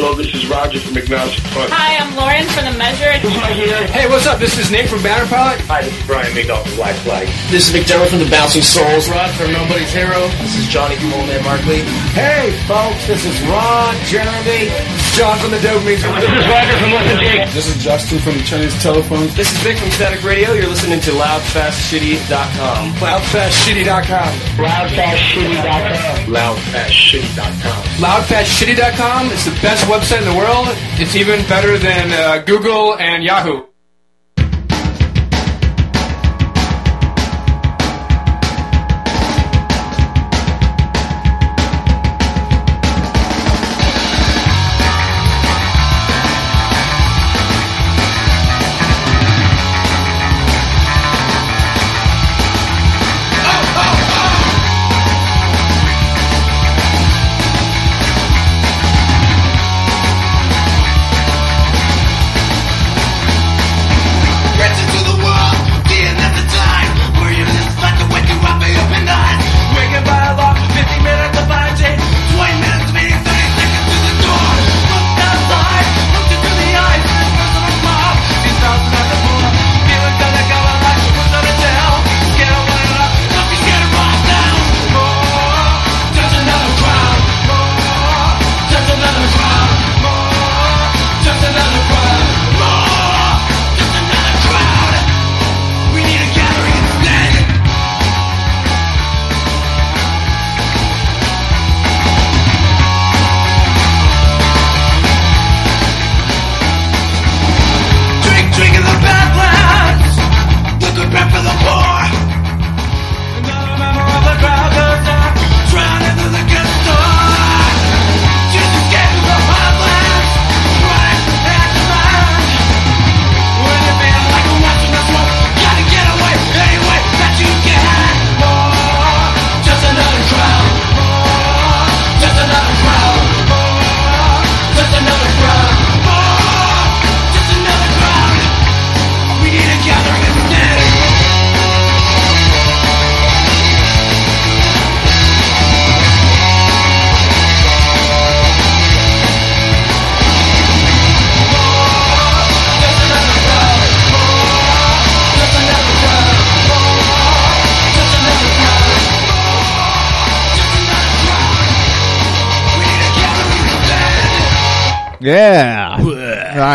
Hello, this is Roger from Agnostic Front. Hi, I'm Lauren from The Measure. Right here. Hey, what's up? This is Nick from Banner Pilot. Hi, this is Brian McDonald from Black Flag. This is McDermott from the Bouncing Souls. Rod from Nobody's Hero. This is Johnny from Old Man Markley. Hey, folks, this is Ron Jeremy. John from the Dope Dopamine. This is Roger from Listen Jake. This is Justin from the Chinese Telephones. This is Vic from Static Radio. You're listening to LoudFastShitty.com. Loudfastshitty.com. Loudfastshitty.com. Loudfastshitty.com. Loudfastshitty.com is the best website in the world. It's even better than uh, Google and Yahoo.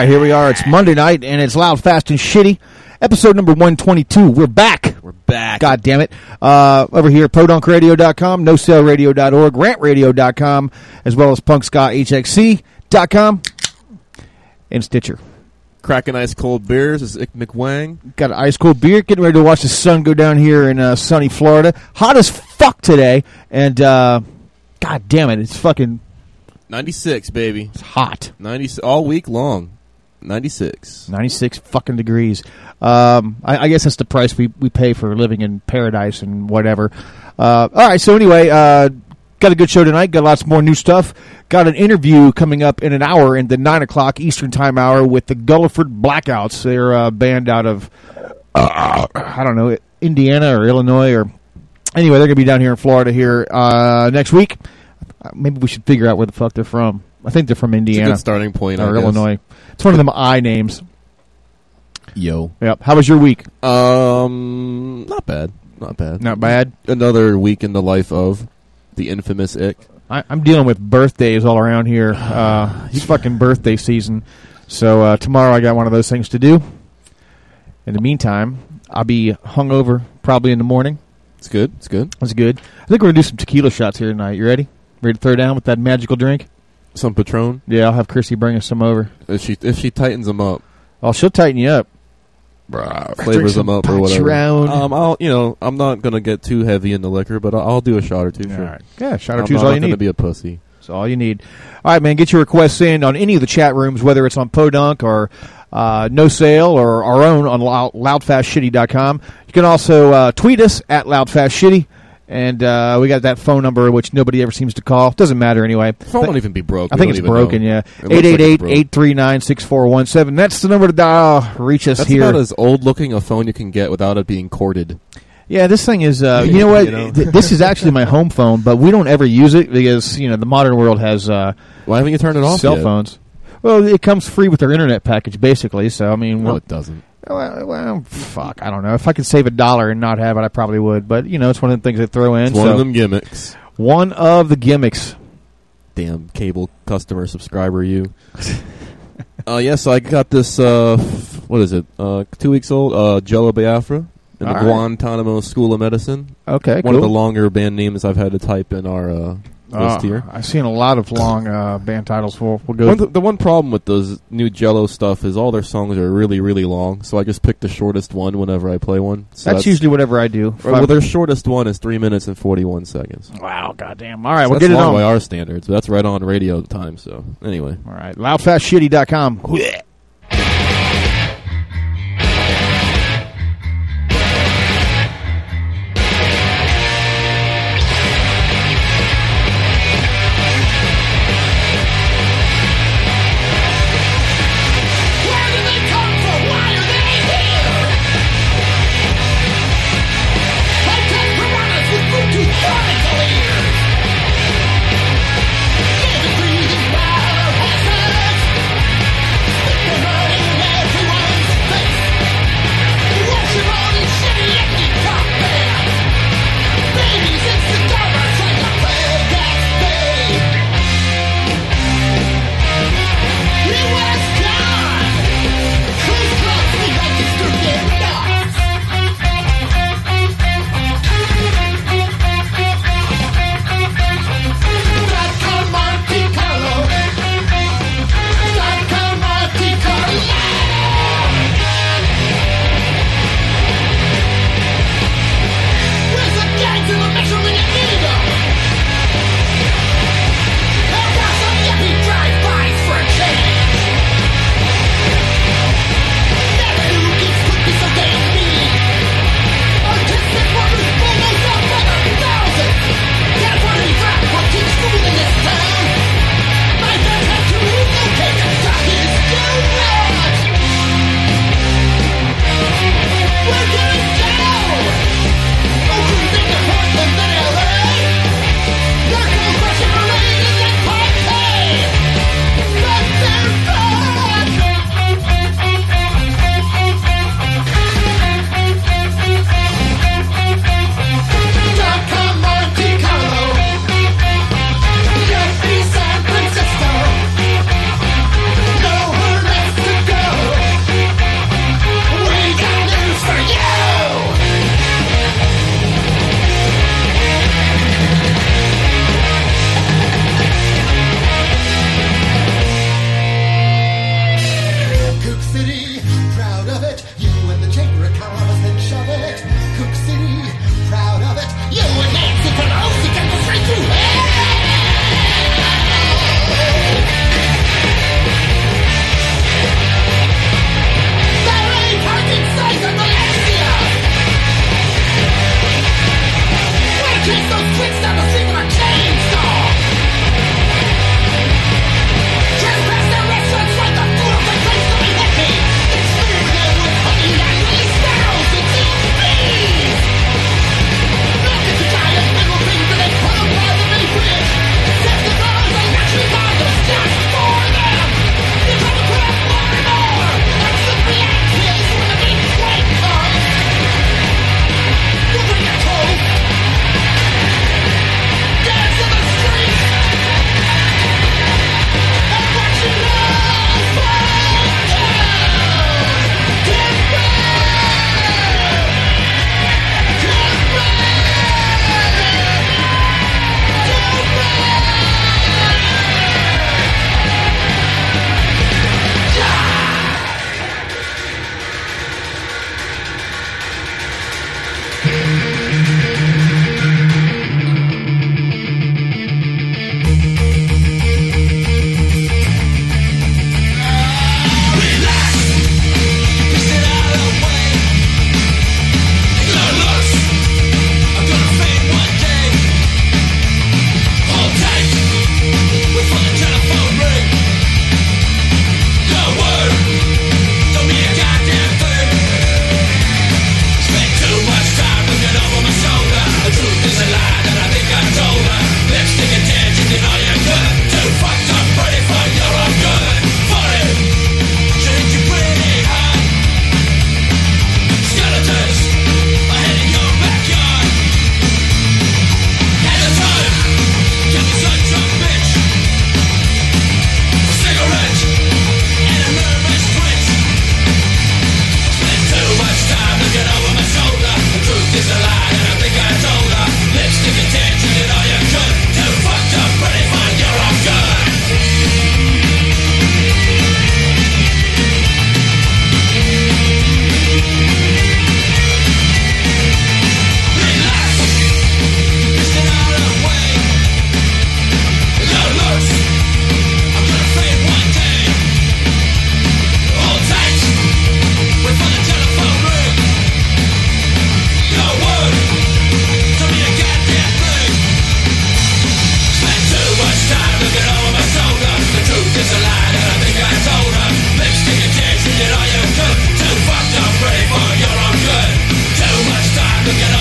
Right, here we are. It's Monday night, and it's loud, fast, and shitty. Episode number 122. We're back. We're back. God damn it. Uh, over here at podunkradio.com, nosaleradio.org, rantradio.com, as well as punkscahxc.com, and Stitcher. Cracking ice cold beers is Ick McWang. Got an ice cold beer, getting ready to watch the sun go down here in uh, sunny Florida. Hot as fuck today, and uh, god damn it, it's fucking 96, baby. it's hot. 90 all week long. 96. 96 fucking degrees. Um, I, I guess that's the price we, we pay for living in paradise and whatever. Uh, all right, so anyway, uh, got a good show tonight. Got lots more new stuff. Got an interview coming up in an hour in the 9 o'clock Eastern Time hour with the Gulliford Blackouts. They're a band out of, uh, I don't know, Indiana or Illinois or... Anyway, they're going to be down here in Florida here uh, next week. Uh, Maybe we should figure out where the fuck they're from. I think they're from It's a Indiana good starting point. Or. Illinois. It's one of them I names. Yo. Yep. How was your week? Um, not bad. Not bad. Not bad. Another week in the life of the infamous Ick. I, I'm dealing with birthdays all around here. Uh, it's fucking birthday season. So uh, tomorrow I got one of those things to do. In the meantime, I'll be hungover probably in the morning. It's good. It's good. It's good. I think we're gonna do some tequila shots here tonight. You ready? Ready to throw down with that magical drink? Some Patron. Yeah, I'll have Chrissy bring us some over. If she if she tightens them up, Oh, she'll tighten you up. flavors them up or whatever. Patron. Um, I'll you know I'm not gonna get too heavy in the liquor, but I'll, I'll do a shot or two. All Sure. right. Yeah, shot or I'm two's not all you gonna be a pussy. That's all you need. All right, man. Get your requests in on any of the chat rooms, whether it's on Podunk or uh, No Sale or our own on loud, loudfastshitty.com. You can also uh, tweet us at loudfastshitty. And uh, we got that phone number, which nobody ever seems to call. Doesn't matter anyway. Phone won't even be broke. I We think it's broken, know. yeah. It looks like it's broke. 888-839-6417. That's the number to dial. Reach us That's here. about as old looking a phone you can get without it being corded. Yeah, this thing is. Uh, you know what? You know? This is actually my home phone, but we don't ever use it because you know the modern world has uh, Why haven't you turned it off cell yet? phones. Well, it comes free with their internet package, basically. So I mean, No, we're- it doesn't. Well, well, fuck, I don't know. If I could save a dollar and not have it, I probably would. But you know, it's one of the things they throw in. It's one so of them gimmicks. one of the gimmicks. Damn cable customer subscriber, you. uh, yes, I got this. Uh, what is it? Uh, two weeks old. Uh, Jello Biafra in the All right. Guantanamo School of Medicine. Okay, One cool. of the longer band names I've had to type in our uh, list Uh, here. I've seen a lot of long uh, band titles. We'll, we'll go. One th- the one problem with those new Jello stuff is all their songs are really, really long. So I just pick the shortest one whenever I play one. So that's, usually whatever I do. well, well, their shortest one is three minutes and forty-one seconds. wow, goddamn. All right, So we'll get it on. by our standards, but that's right on radio time. So anyway, All right, loudfastshitty.com.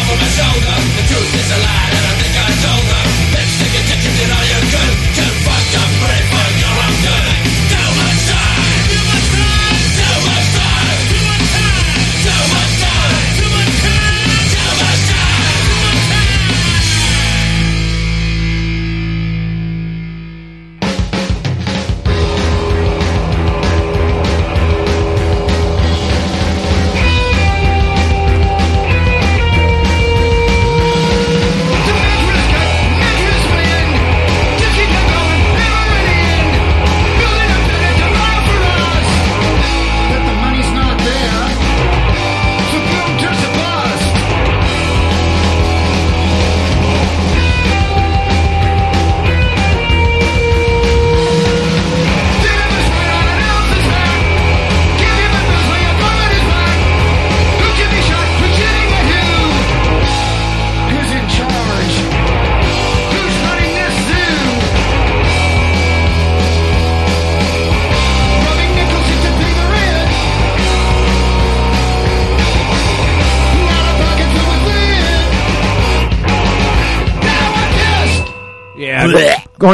Well,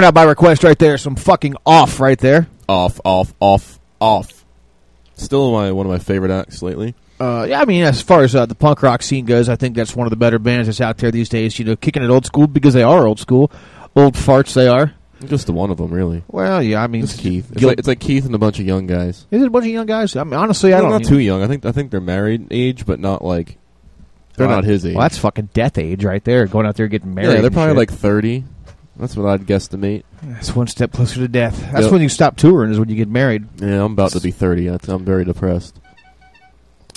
Out by request right there. Some fucking off right there. Off, off, off, off. Still my one of my favorite acts lately. Uh, yeah, I mean, as far as uh, the punk rock scene goes, I think that's one of the better bands that's out there these days. You know, kicking it old school because they are old school. Old farts they are. Just the one of them, really. Well, yeah, I mean, Just Keith. It's like, it's like Keith and a bunch of young guys. is it a bunch of young guys? I mean, honestly, I don't not know. too young. I think I think they're married age, but not like they're Well, not his age. Well, that's fucking death age right there. Going out there getting married. yeah, they're probably shit. like thirty. That's what I'd guesstimate. that's one step closer to death. That's Yep. when you stop touring. Is when you get married. Yeah, I'm about to be thirty. I'm very depressed.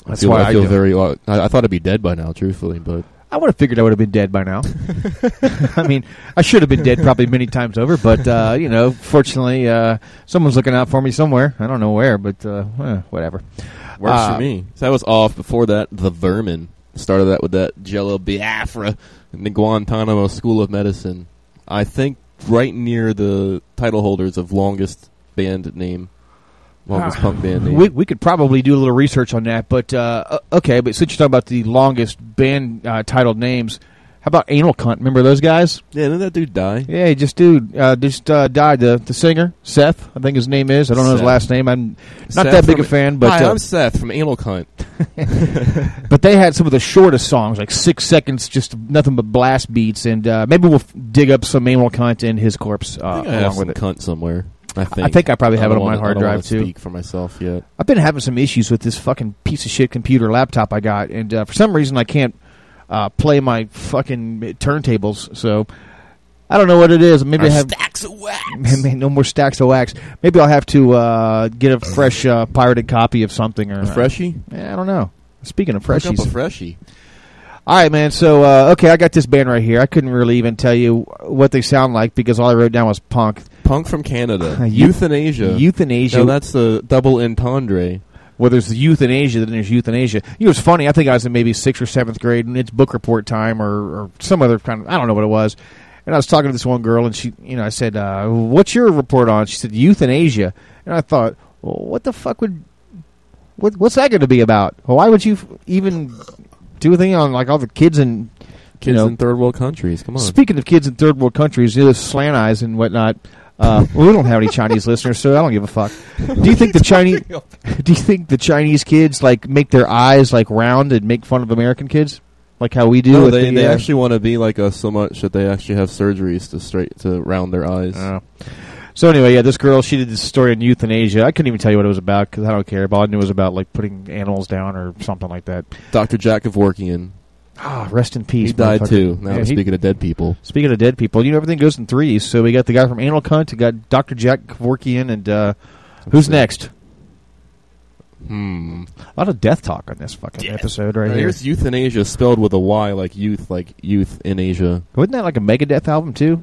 That's I feel, why I I feel very. Uh, I, I thought I'd be dead by now, truthfully, but I would have figured I would have been dead by now. I mean, I should have been dead probably many times over, but uh, you know, fortunately, uh, someone's looking out for me somewhere. I don't know where, but uh, eh, whatever. works Uh, for me. So that was off. Before that, the Vermin started that with that Jello Biafra in the Guantanamo School of Medicine. I think right near the title holders of longest band name, longest punk band name. We we could probably do a little research on that, but uh, uh, okay. But since you're talking about the longest band uh, titled names, how about Anal Cunt? Remember those guys? yeah, didn't that dude die? Yeah, he just dude uh, just uh, died. The the singer Seth, I think his name is. I don't know his last name. I'm not Seth that big a fan, but Hi, uh, I'm Seth from Anal Cunt. but they had some of the shortest songs, like six seconds, just nothing but blast beats. And uh, maybe we'll f- dig up some Anal Cunt and his corpse uh, I think I have along some with it. cunt somewhere. I think. I think I probably have it don't on my wanna- hard I don't drive, too. Speak for myself yet. I've been having some issues with this fucking piece of shit computer laptop I got, and uh, for some reason I can't uh, play my fucking turntables. So I don't know what it is. Maybe I have stacks of wax. maybe no more stacks of wax. Maybe I'll have to uh, get a fresh uh, pirated copy of something or A freshie? Yeah, I don't know. Speaking of Hook up a freshie. all right, man. So uh, okay, I got this band right here. I couldn't really even tell you what they sound like because all I wrote down was punk. Punk from Canada. Euthanasia. Euthanasia. No, that's the double entendre. Well, there's euthanasia, then there's euthanasia. It was funny. I think I was in maybe sixth or seventh grade, and it's book report time or, or some other kind of I don't know what it was. And I was talking to this one girl, and she, you know, I said, uh, "What's your report on?" She said, "Euthanasia." And I thought, well, what the fuck would, what, what's that going to be about? Why would you even do a thing on like all the kids and Kids know, in third world countries. Come on. Speaking of kids in third world countries, you know, slant eyes and whatnot. Uh, well, we don't have any Chinese listeners, so I don't give a fuck. Do you think the Chinese? Do you think the Chinese kids like make their eyes like round and make fun of American kids, like how we do? no, they, the, they uh, actually want to be like us so much that they actually have surgeries to straight to round their eyes. uh, so anyway, yeah, this girl she did this story on euthanasia. I couldn't even tell you what it was about because I don't care. But all I knew it was about like putting animals down or something like that. Dr. Jack Kevorkian. Ah, rest in peace. He died too. Now Yeah, we're he- speaking of dead people. Speaking of dead people, you know everything goes in threes. So we got the guy from Anal Cunt, we got Dr. Jack Kevorkian, and uh, who's next? Hmm. A lot of death talk on this fucking episode right Now, here. here's euthanasia spelled with a Y, like youth, like youth in Asia. Wasn't that like a Megadeth album too?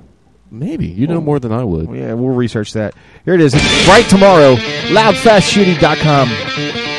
Maybe you know Oh. more than I would. Yeah, we'll research that. Here it is. Right tomorrow. Loudfastshitty.com.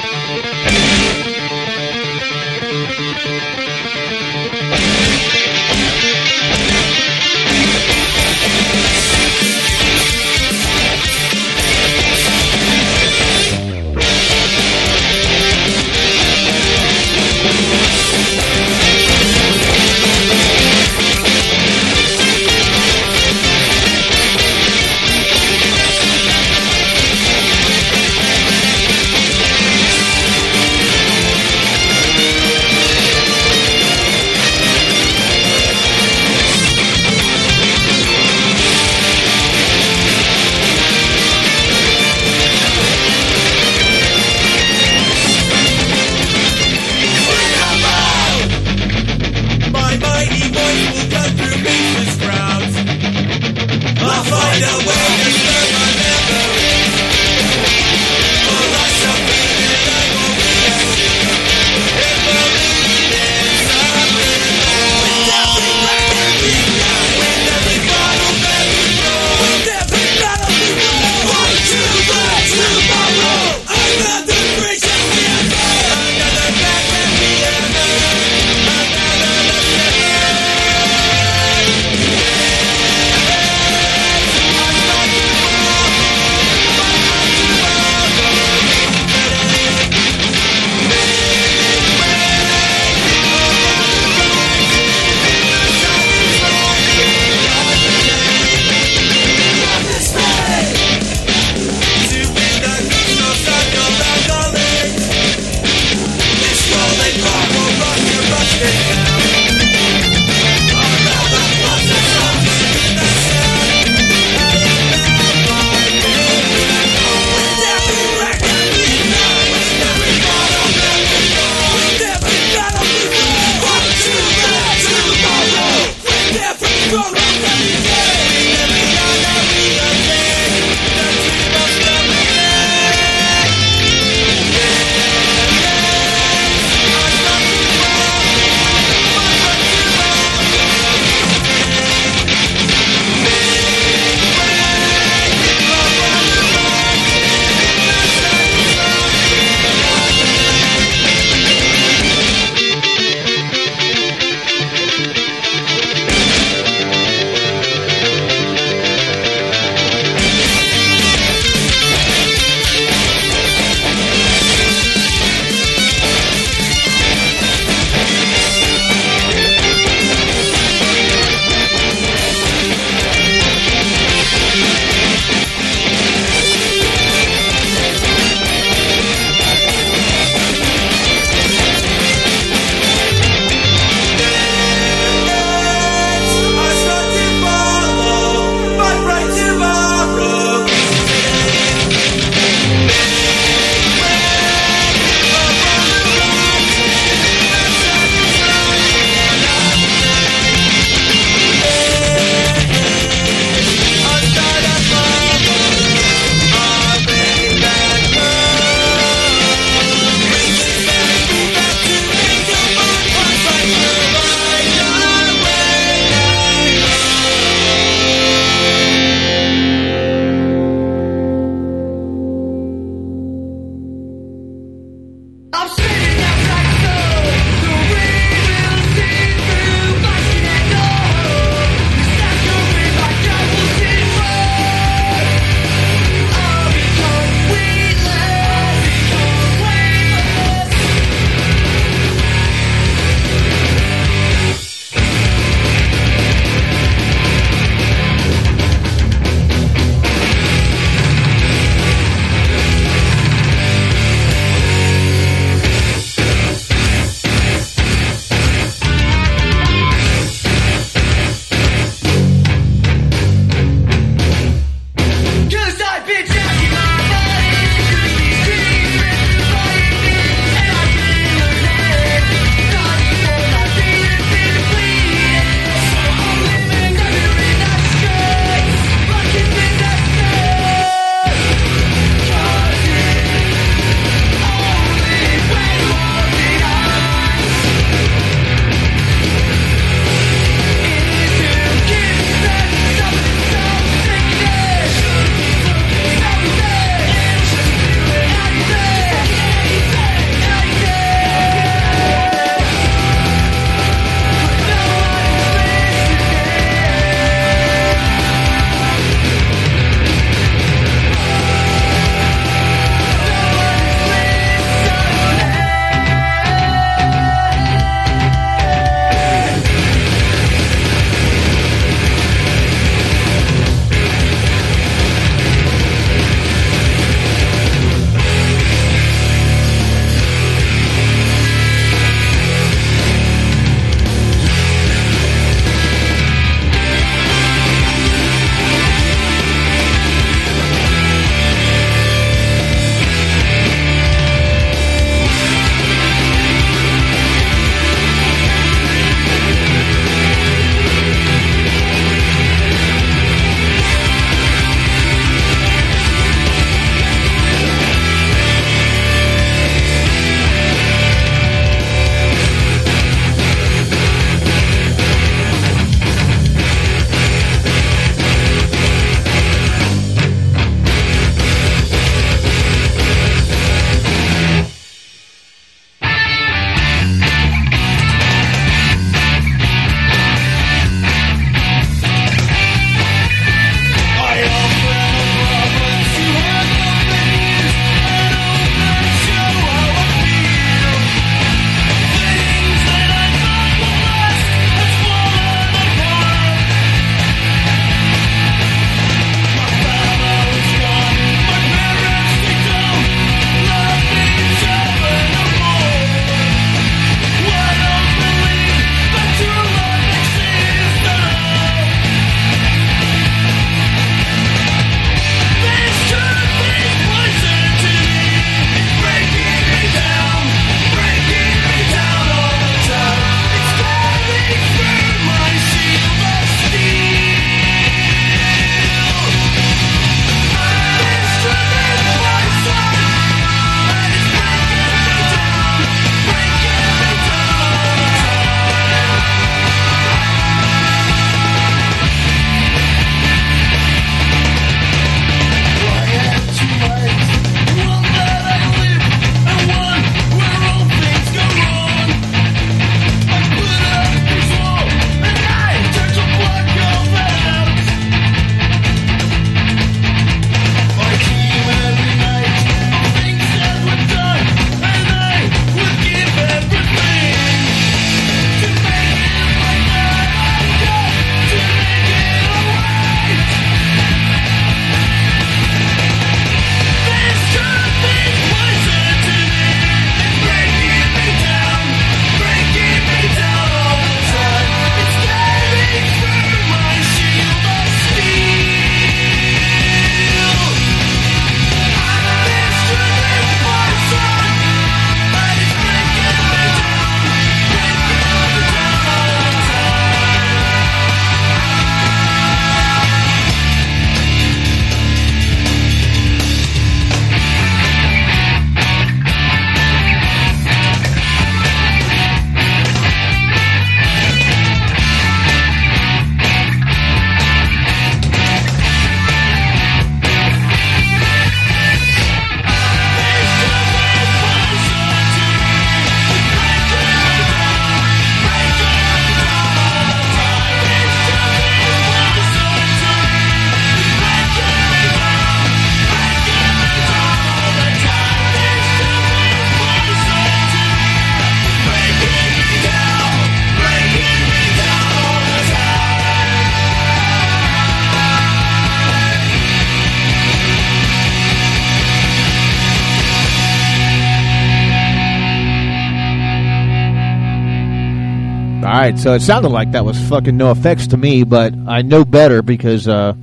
right, so it sounded like that was fucking NOFX to me, but I know better because uh,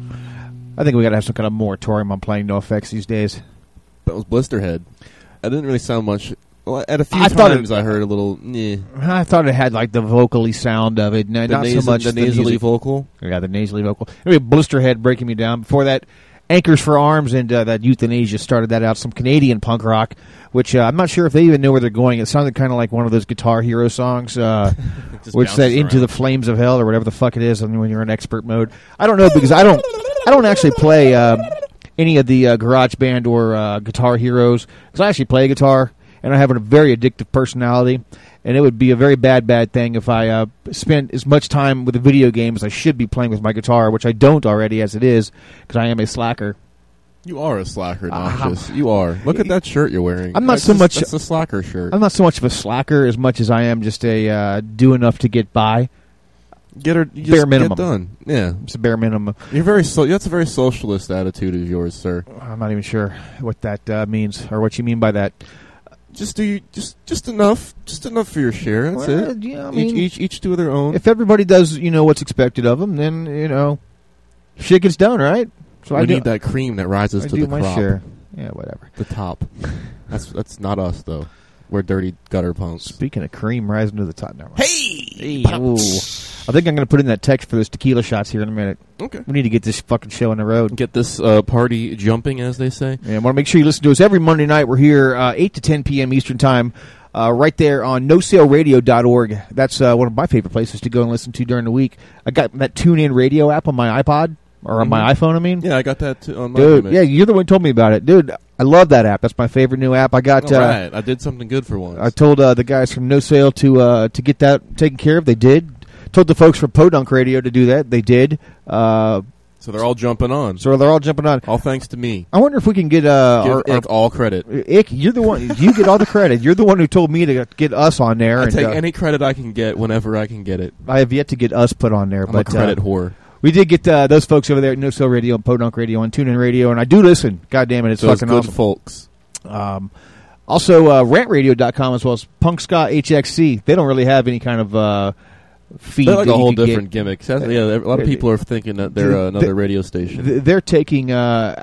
I think we got to have some kind of moratorium on playing NOFX these days. That was Blisterhead. That didn't really sound much. Well, at a few I thought it- times I heard a little. Yeah, I thought it had like the vocally sound of it, no, not nasal- so much the the nasally music. vocal. Yeah, the nasally vocal. Anyway, Blisterhead breaking me down. Before that, Anchors for Arms and uh, that Euthanasia started that out. Some Canadian punk rock, which uh, I'm not sure if they even know where they're going. It sounded kind of like one of those Guitar Hero songs, uh, which said bounces "Into the Flames of Hell" or whatever the fuck it is. And when you're in expert mode, I don't know because I don't, I don't actually play um, any of the uh, Garage Band or uh, Guitar Heroes because I actually play guitar and I have a very addictive personality. And it would be a very bad, bad thing if I uh, spent as much time with a video game as I should be playing with my guitar, which I don't already as it is, because I am a slacker. You are a slacker, Noxious. you are. Look at that shirt you're wearing. I'm not That's so a- much- That's a slacker shirt. I'm not so much of a slacker as much as I am just a uh, do enough to get by. get her bare minimum. Get done. Yeah, It's a bare minimum. you're very. So, that's a very socialist attitude of yours, sir. I'm not even sure what that uh, means or what you mean by that. Just do you just just enough, just enough for your share. That's Well, it. yeah, I mean- each, each each to their own. If everybody does, you know, what's expected of them, then you know, shit gets done, right? So we I do, need that cream that rises I to do the my crop, share. Yeah, whatever. the top. that's that's not us though. We're dirty gutter punks. Speaking of cream rising to the top, never mind. Hey, Ooh. I think I'm going to put in that text for those tequila shots here in a minute. okay. We need to get this fucking show on the road. Get this uh, party jumping, as they say. And want to make sure you listen to us every Monday night. We're here uh, 8 to 10 p.m. Eastern Time, uh, right there on nosaleradio.org. That's uh, one of my favorite places to go and listen to during the week. I got that TuneIn radio app on my iPod, or on my iPhone, I mean. Yeah, I got that too on my Dude, limit. yeah, you're the one who told me about it. Dude, I love that app. That's my favorite new app. I got... All Uh, I did something good for once. I told uh, the guys from No Sale to uh, to get that taken care of. They did. Told the folks from Podunk Radio to do that. They did. Uh, so they're all jumping on. so they're all jumping on. all thanks to me. I wonder if we can get uh, Give our, our all credit. Ick, you're the one. You get all the credit. You're the one who told me to get us on there. I and, take uh, any credit I can get whenever I can get it. I have yet to get us put on there, I'm but a credit uh, whore. We did get uh, those folks over there at No Sale Radio and Podunk Radio and TuneIn Radio, and I do listen. God damn it, it's Those fucking good awesome. folks. Um, also, uh, rantradio.com as well as Punk Ska HXC. They don't really have any kind of uh, feed. They're like a whole could get. different gimmick. So, yeah, a lot of people are thinking that they're uh, another radio station. They're taking uh,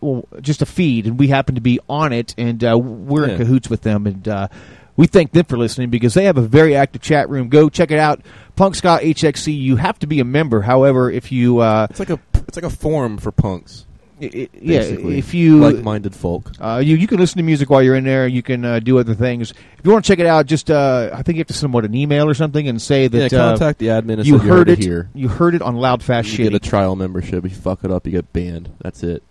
well, just a feed, and we happen to be on it, and uh, we're Yeah. in cahoots with them, and uh, we thank them for listening because they have a very active chat room. Go check it out, Punk Ska HXC. You have to be a member. However, if you uh, It's like a it's like a forum for punks. i- i- yeah, if you like-minded folk. Uh, you you can listen to music while you're in there. You can uh, do other things. If you want to check it out, just uh, I think you have to send what an email or something and say that yeah, uh, contact the admin. You heard it it. here. You heard it on Loud Fast You Shitty. get a trial membership. If you fuck it up, you get banned. That's it.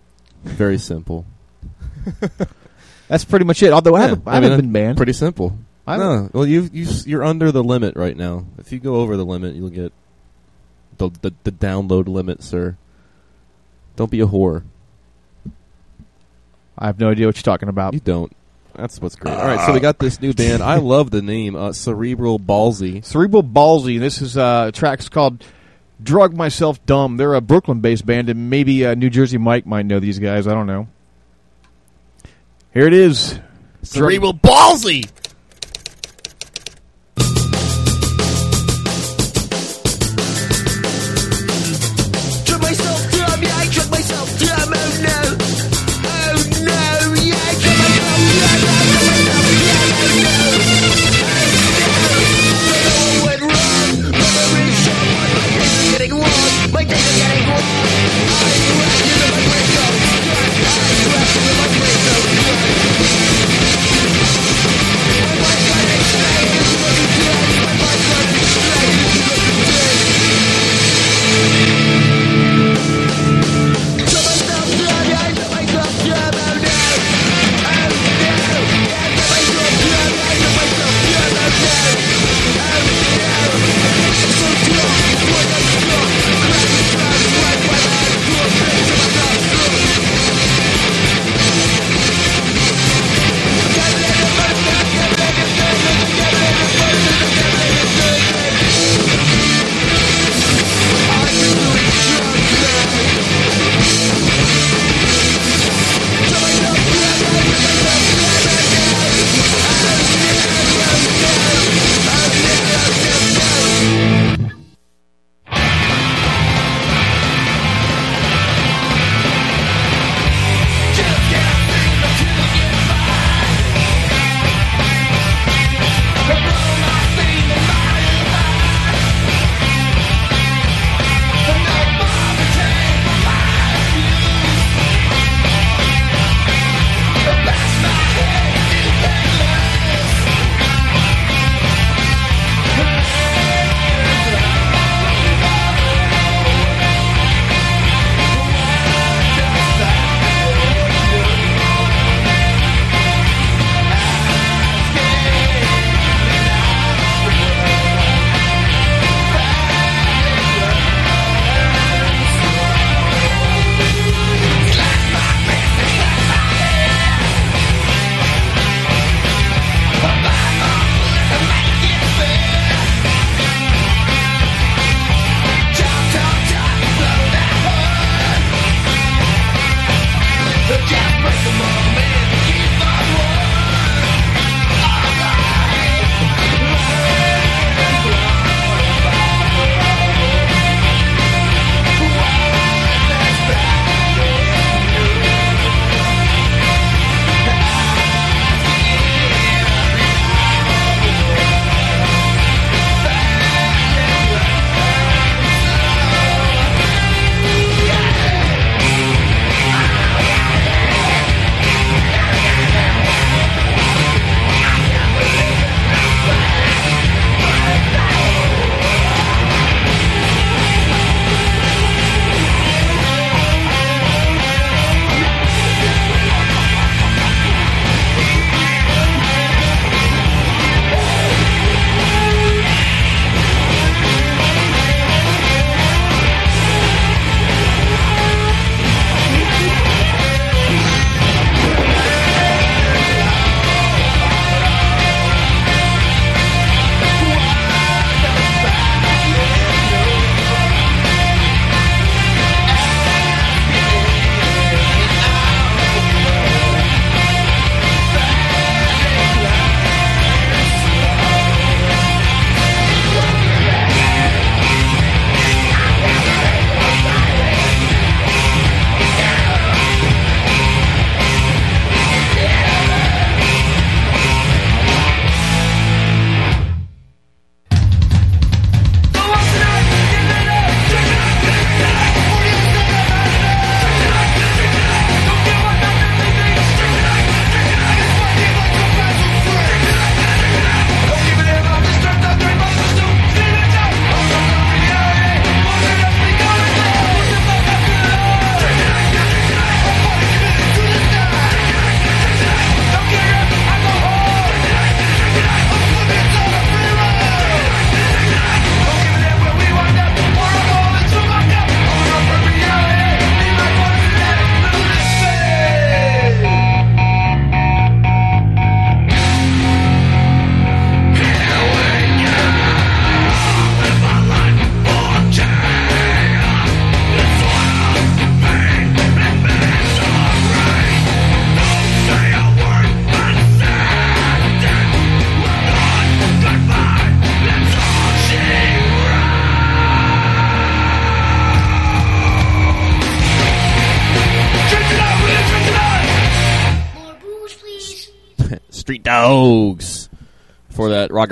Very simple. That's pretty much it. Although I haven't, I I mean, haven't been banned. Pretty simple. I no, well, you you you're under the limit right now. If you go over the limit, you'll get the the, the download limit, sir. Don't be a whore. I have no idea what you're talking about. You don't. That's what's great. All right, so we got this new band. I love the name, uh, Cerebral Ballzy. Cerebral Ballzy. This is uh, a track's called "Drug Myself Dumb." They're a Brooklyn-based band, and maybe uh, New Jersey Mike might know these guys. I don't know. Here it is. Cerebral Ballzy.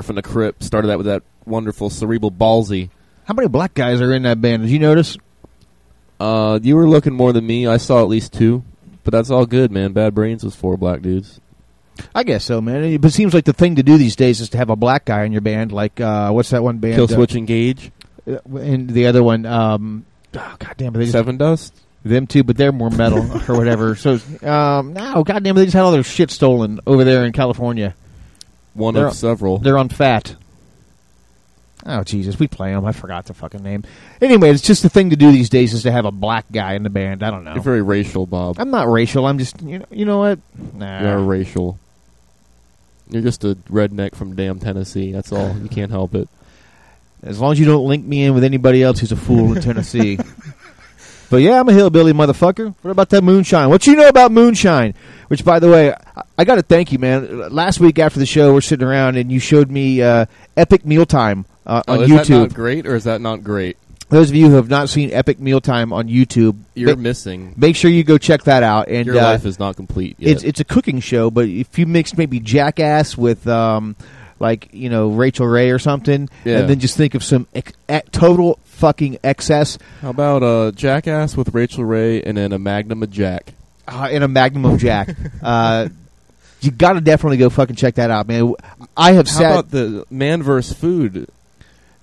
From the Crypt started that with that wonderful Cerebral Ballzy. How many black guys are in that band? Did you notice? Uh, you were looking more than me. I saw at least two, but that's all good, man. Bad Brains was four black dudes. I guess so, man. But it seems like the thing to do these days is to have a black guy in your band. Like, uh, what's that one band? Killswitch Engage, Uh, and the other one, um, oh, God damn it. They Sevendust. them too, but they're more metal or whatever. So, um, no, God damn it. They just had all their shit stolen over there in California. One They're- of several. They're on fat. Oh Jesus, we play them. I forgot the fucking name. Anyway, it's just the thing to do these days is to have a black guy in the band. I don't know. You're very racial, Bob. I'm not racial. I'm just you know you know what? Nah. You're racial. You're just a redneck from damn Tennessee. That's all. You can't help it. As long as you don't link me in with anybody else who's a fool in Tennessee. But yeah, I'm a hillbilly motherfucker. What about that moonshine? What you know about moonshine? Which, by the way, I, I got to thank you, man. Last week after the show, we're sitting around and you showed me uh, Epic Mealtime uh, Oh, on is that YouTube. not great or is that not great? Those of you who have not seen Epic Mealtime on YouTube, You're ma- missing. make sure you go check that out. And Your uh, life is not complete yet. it's it's a cooking show, but if you mix maybe Jackass with um, like you know Rachael Ray or something, Yeah. and then just think of some total fucking excess How about uh, Jackass with Rachael Ray and then a Magnum of Jack? uh, in a Magnum of Jack. uh, you got to definitely go fucking check that out, man. I have How sat. about the Man vs. Food it,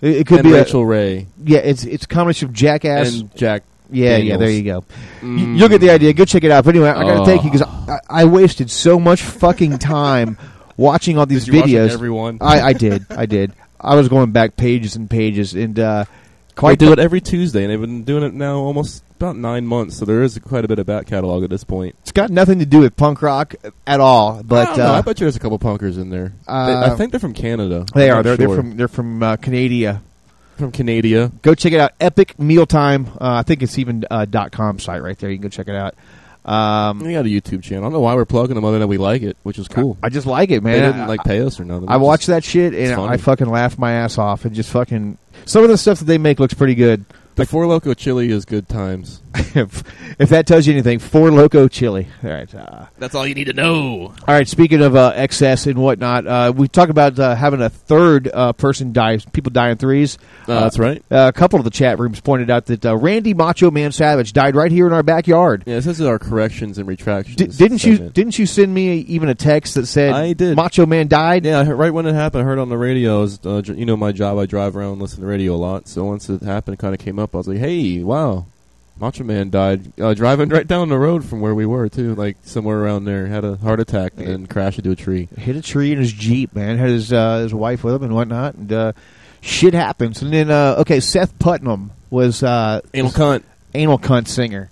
it could and be a- Rachael Ray yeah, it's it's a combination of Jackass. and Jack? yeah, yeah. There you go. Mm. You'll get the idea. Go check it out. But anyway, I got to Oh. thank you because I, I wasted so much fucking time watching all these Did you watch videos. everyone? I, I did. I did. I was going back pages and pages, and uh, They quite do it every Tuesday, and they've been doing it now almost about nine months. So there is quite a bit of back catalog at this point. It's got nothing to do with punk rock at all. I, But I uh, bet you there's a couple punkers in there. They- Uh, I think they're from Canada. they I'm are. They're, sure. they're from they're from uh, Canada. from Canada. Go check it out. Epic Mealtime. Uh, I think it's even uh, dot com site right there. You can go check it out. Um, We got a YouTube channel. I don't know why we're plugging them other than we like it, which is cool. I just like it, man. they didn't I- like pay us or nothing. I watch that shit and funny. I fucking laugh my ass off and just fucking some of the stuff that they make looks pretty good. The Four Loco Chili is good times. if, if that tells you anything, four loco chili. All right. Uh, That's all you need to know. All right. Speaking of uh, excess and whatnot, uh, we talked about uh, having a third uh, person die. People die in threes. Uh, that's right. Uh, a couple of the chat rooms pointed out that uh, Randy Macho Man Savage died right here in our backyard. Yeah, this is our corrections and retractions. D- didn't you? Didn't you send me even a text that said I did. Macho Man died? Yeah, right when it happened, I heard on the radio. Was, uh, you know, my job, I drive around and listen to the radio a lot. So once it happened, it kind of came up. I was like, "Hey, wow, Macho Man died uh, driving right down the road from where we were too, like somewhere around there. Had a heart attack and then crashed into a tree. Hit a tree in his jeep. Man had his uh, his wife with him and whatnot. And uh, shit happens. And then uh, okay, Seth Putnam was uh, Anal was cunt. anal cunt singer.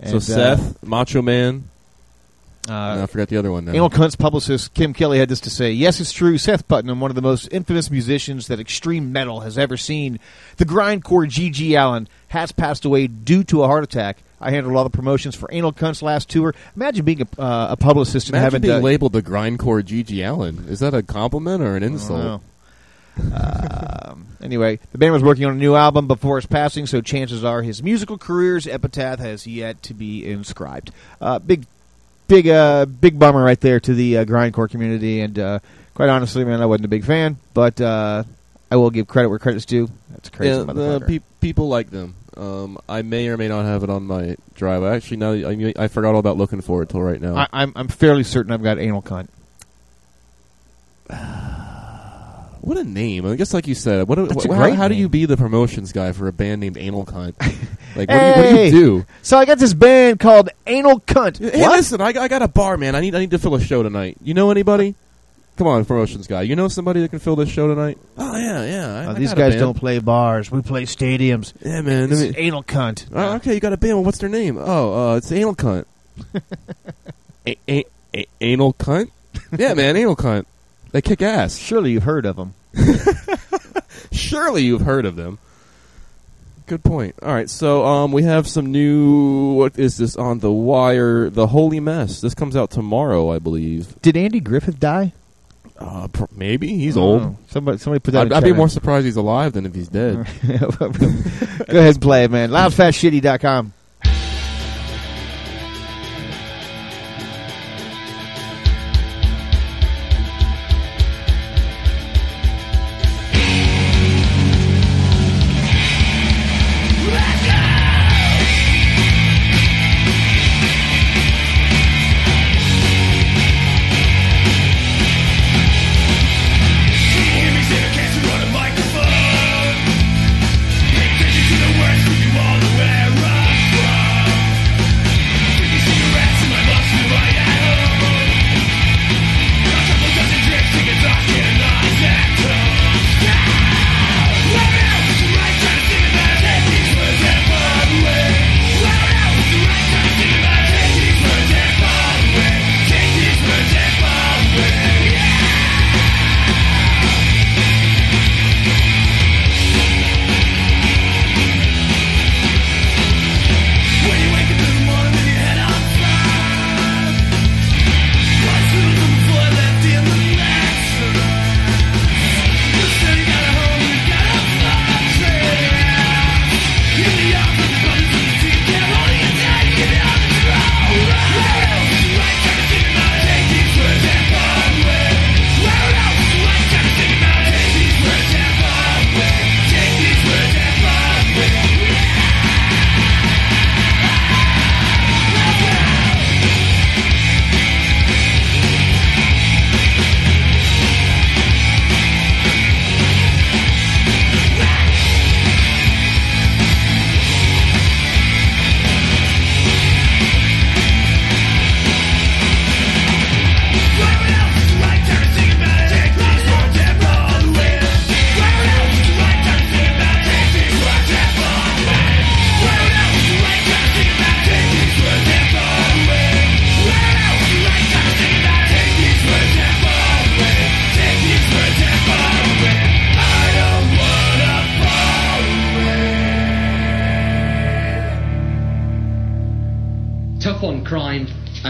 So And, uh, Seth, Macho Man. Uh, I forgot the other one now. Anal Cunt's publicist Kim Kelly had this to say: "Yes, it's true. Seth Putnam, one of the most infamous musicians that extreme metal has ever seen, the grindcore G.G. Allen, has passed away due to a heart attack. I handled all the promotions for Anal Cunt's last tour. Imagine being a, uh, a publicist and having being labeled the grindcore G.G. Allen. Is that a compliment or an insult? um, anyway, the band was working on a new album before his passing, so chances are his musical career's epitaph has yet to be inscribed. Uh, big, big, uh, big bummer right there to the uh, grindcore community, and uh, quite honestly, man, I wasn't a big fan, but uh, I will give credit where credit's due. That's crazy Yeah, motherfucker. pe- people like them. Um, I may or may not have it on my drive. Actually, now I, mean, I forgot all about looking for it till right now. I, I'm, I'm fairly certain I've got anal cunt. what a name! I guess, like you said, what? That's a wh- great how, how do name. you be the promotions guy for a band named Anal Cunt? like, what, do you, what do you do? So I got this band called Anal Cunt. Hey, what? listen, I, I got a bar, man. I need I need to fill a show tonight. You know anybody? Come on, promotions guy. You know somebody that can fill this show tonight? Oh yeah, yeah. I, Oh, I these got a guys band. don't play bars. We play stadiums. Yeah, man. This I is mean- anal cunt. Oh, okay, you got a band. Well, what's their name? Oh, uh, it's Anal Cunt. a- a- a- anal Cunt? Yeah, man, Anal Cunt. They kick ass. Surely you've heard of them. Surely you've heard of them. Good point. All right, so um, we have some new. What is this on the wire? The Holy Mess. This comes out tomorrow, I believe. Did Andy Griffith die? Uh, pr- maybe he's Oh, old. Somebody, somebody put that. I'd, in I'd be more surprised he's alive than if he's dead. Go ahead and play it, man. Loudfastshitty.com.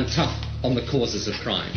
and tough on the causes of crime.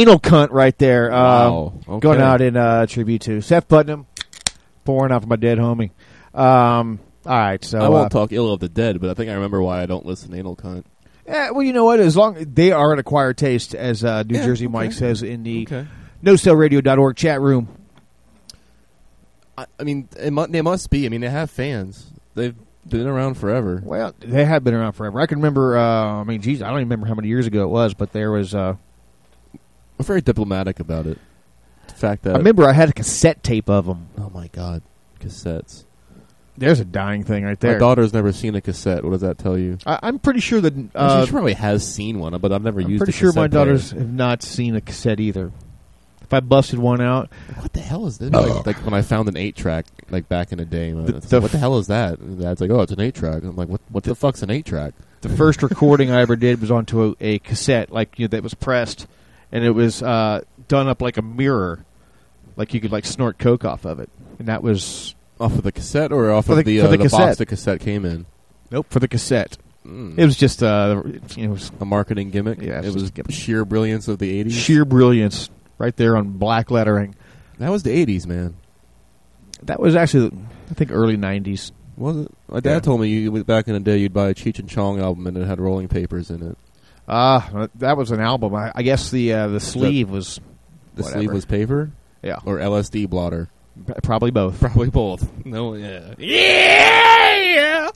Anal cunt right there. Um, Wow, okay. Going out in uh, tribute to Seth Putnam, pouring out for my dead homie. Um, all right, so I won't uh, talk ill of the dead, but I think I remember why I don't listen to anal cunt. Yeah, well, you know what? As long they are an acquired taste, as uh, New Yeah, Jersey okay. Mike says in the Okay. NoCellRadio.org chat room. I, I mean, it mu- they must be. I mean, they have fans. They've been around forever. Well, they have been around forever. I can remember. Uh, I mean, geez, I don't even remember how many years ago it was, but there was. Uh, We're very diplomatic about it. The fact that I remember I had a cassette tape of them. Oh my god, cassettes. There's a dying thing right there. My daughter's never seen a cassette. What does that tell you? I, I'm pretty sure that. Uh, she probably has seen one, but I've never I'm used. pretty a sure my cassette player. daughters have not seen a cassette either. If I busted one out, What the hell is this? Like, like when I found an eight track, like back in the day, The- it's the like, what the hell is that? And Dad's like, oh, it's an eight track. I'm like, what? What the fuck's an eight track? the first recording I ever did was onto a, a cassette, like you know, that was pressed, and it was uh, done up like a mirror, like you could like snort coke off of it, and that was Off of the cassette or off For of the- the, uh, the the, box the cassette came in? nope for the cassette. Mm. It was just uh, it was a marketing gimmick. Yeah, it was sheer brilliance of the '80s. sheer brilliance right there on black lettering. That was the '80s, man. That was actually I think early '90s. Was it? My dad Yeah. told me you back in the day you'd buy a Cheech and Chong album and it had rolling papers in it. Ah, that was an album. I, I guess the uh, the sleeve was The Whatever. sleeve was paper yeah, or LSD blotter. probably both. Probably both. No, yeah. yeah.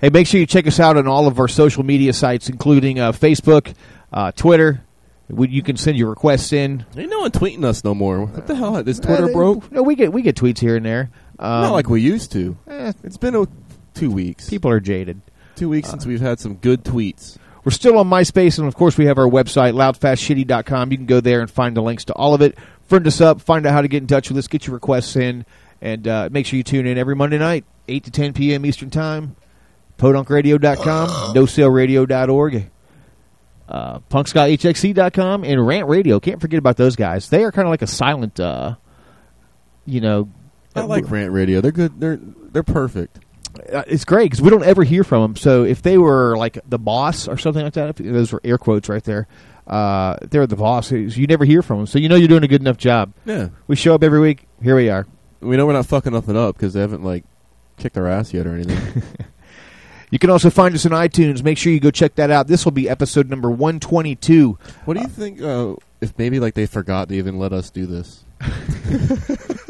Hey, make sure you check us out on all of our social media sites, including uh, Facebook, uh, Twitter, We, you can send your requests in. Ain't no one tweeting us no more. What the hell? Is Twitter Uh, broke? No, we get we get tweets here and there. Um, Not like we used to. eh, It's been a, two weeks. people are jaded. Two weeks since we've had some good tweets. We're still on MySpace, and of course, we have our website, loudfastshitty.com. You can go there and find the links to all of it. Friend us up, find out how to get in touch with us, get your requests in, and uh, make sure you tune in every Monday night, 8 to 10 p.m. Eastern Time. PodUnkRadio.com, NoSaleRadio.org, uh, PunkSkaHXC.com, and Rant Radio. Can't forget about those guys. They are kind of like a silent, uh, you know. I like Rant Radio. They're good. They're they're perfect. Uh, it's great because we don't ever hear from them. So if they were like the boss or something like that, those were air quotes right there. Uh, they're the boss. You never hear from them, so you know you're doing a good enough job. Yeah. We show up every week. Here we are. We know we're not fucking nothing up because they haven't like kicked our ass yet or anything. You can also find us on iTunes. Make sure you go check that out. This will be episode number 122. what do you think? Uh, if maybe like they forgot to even let us do this?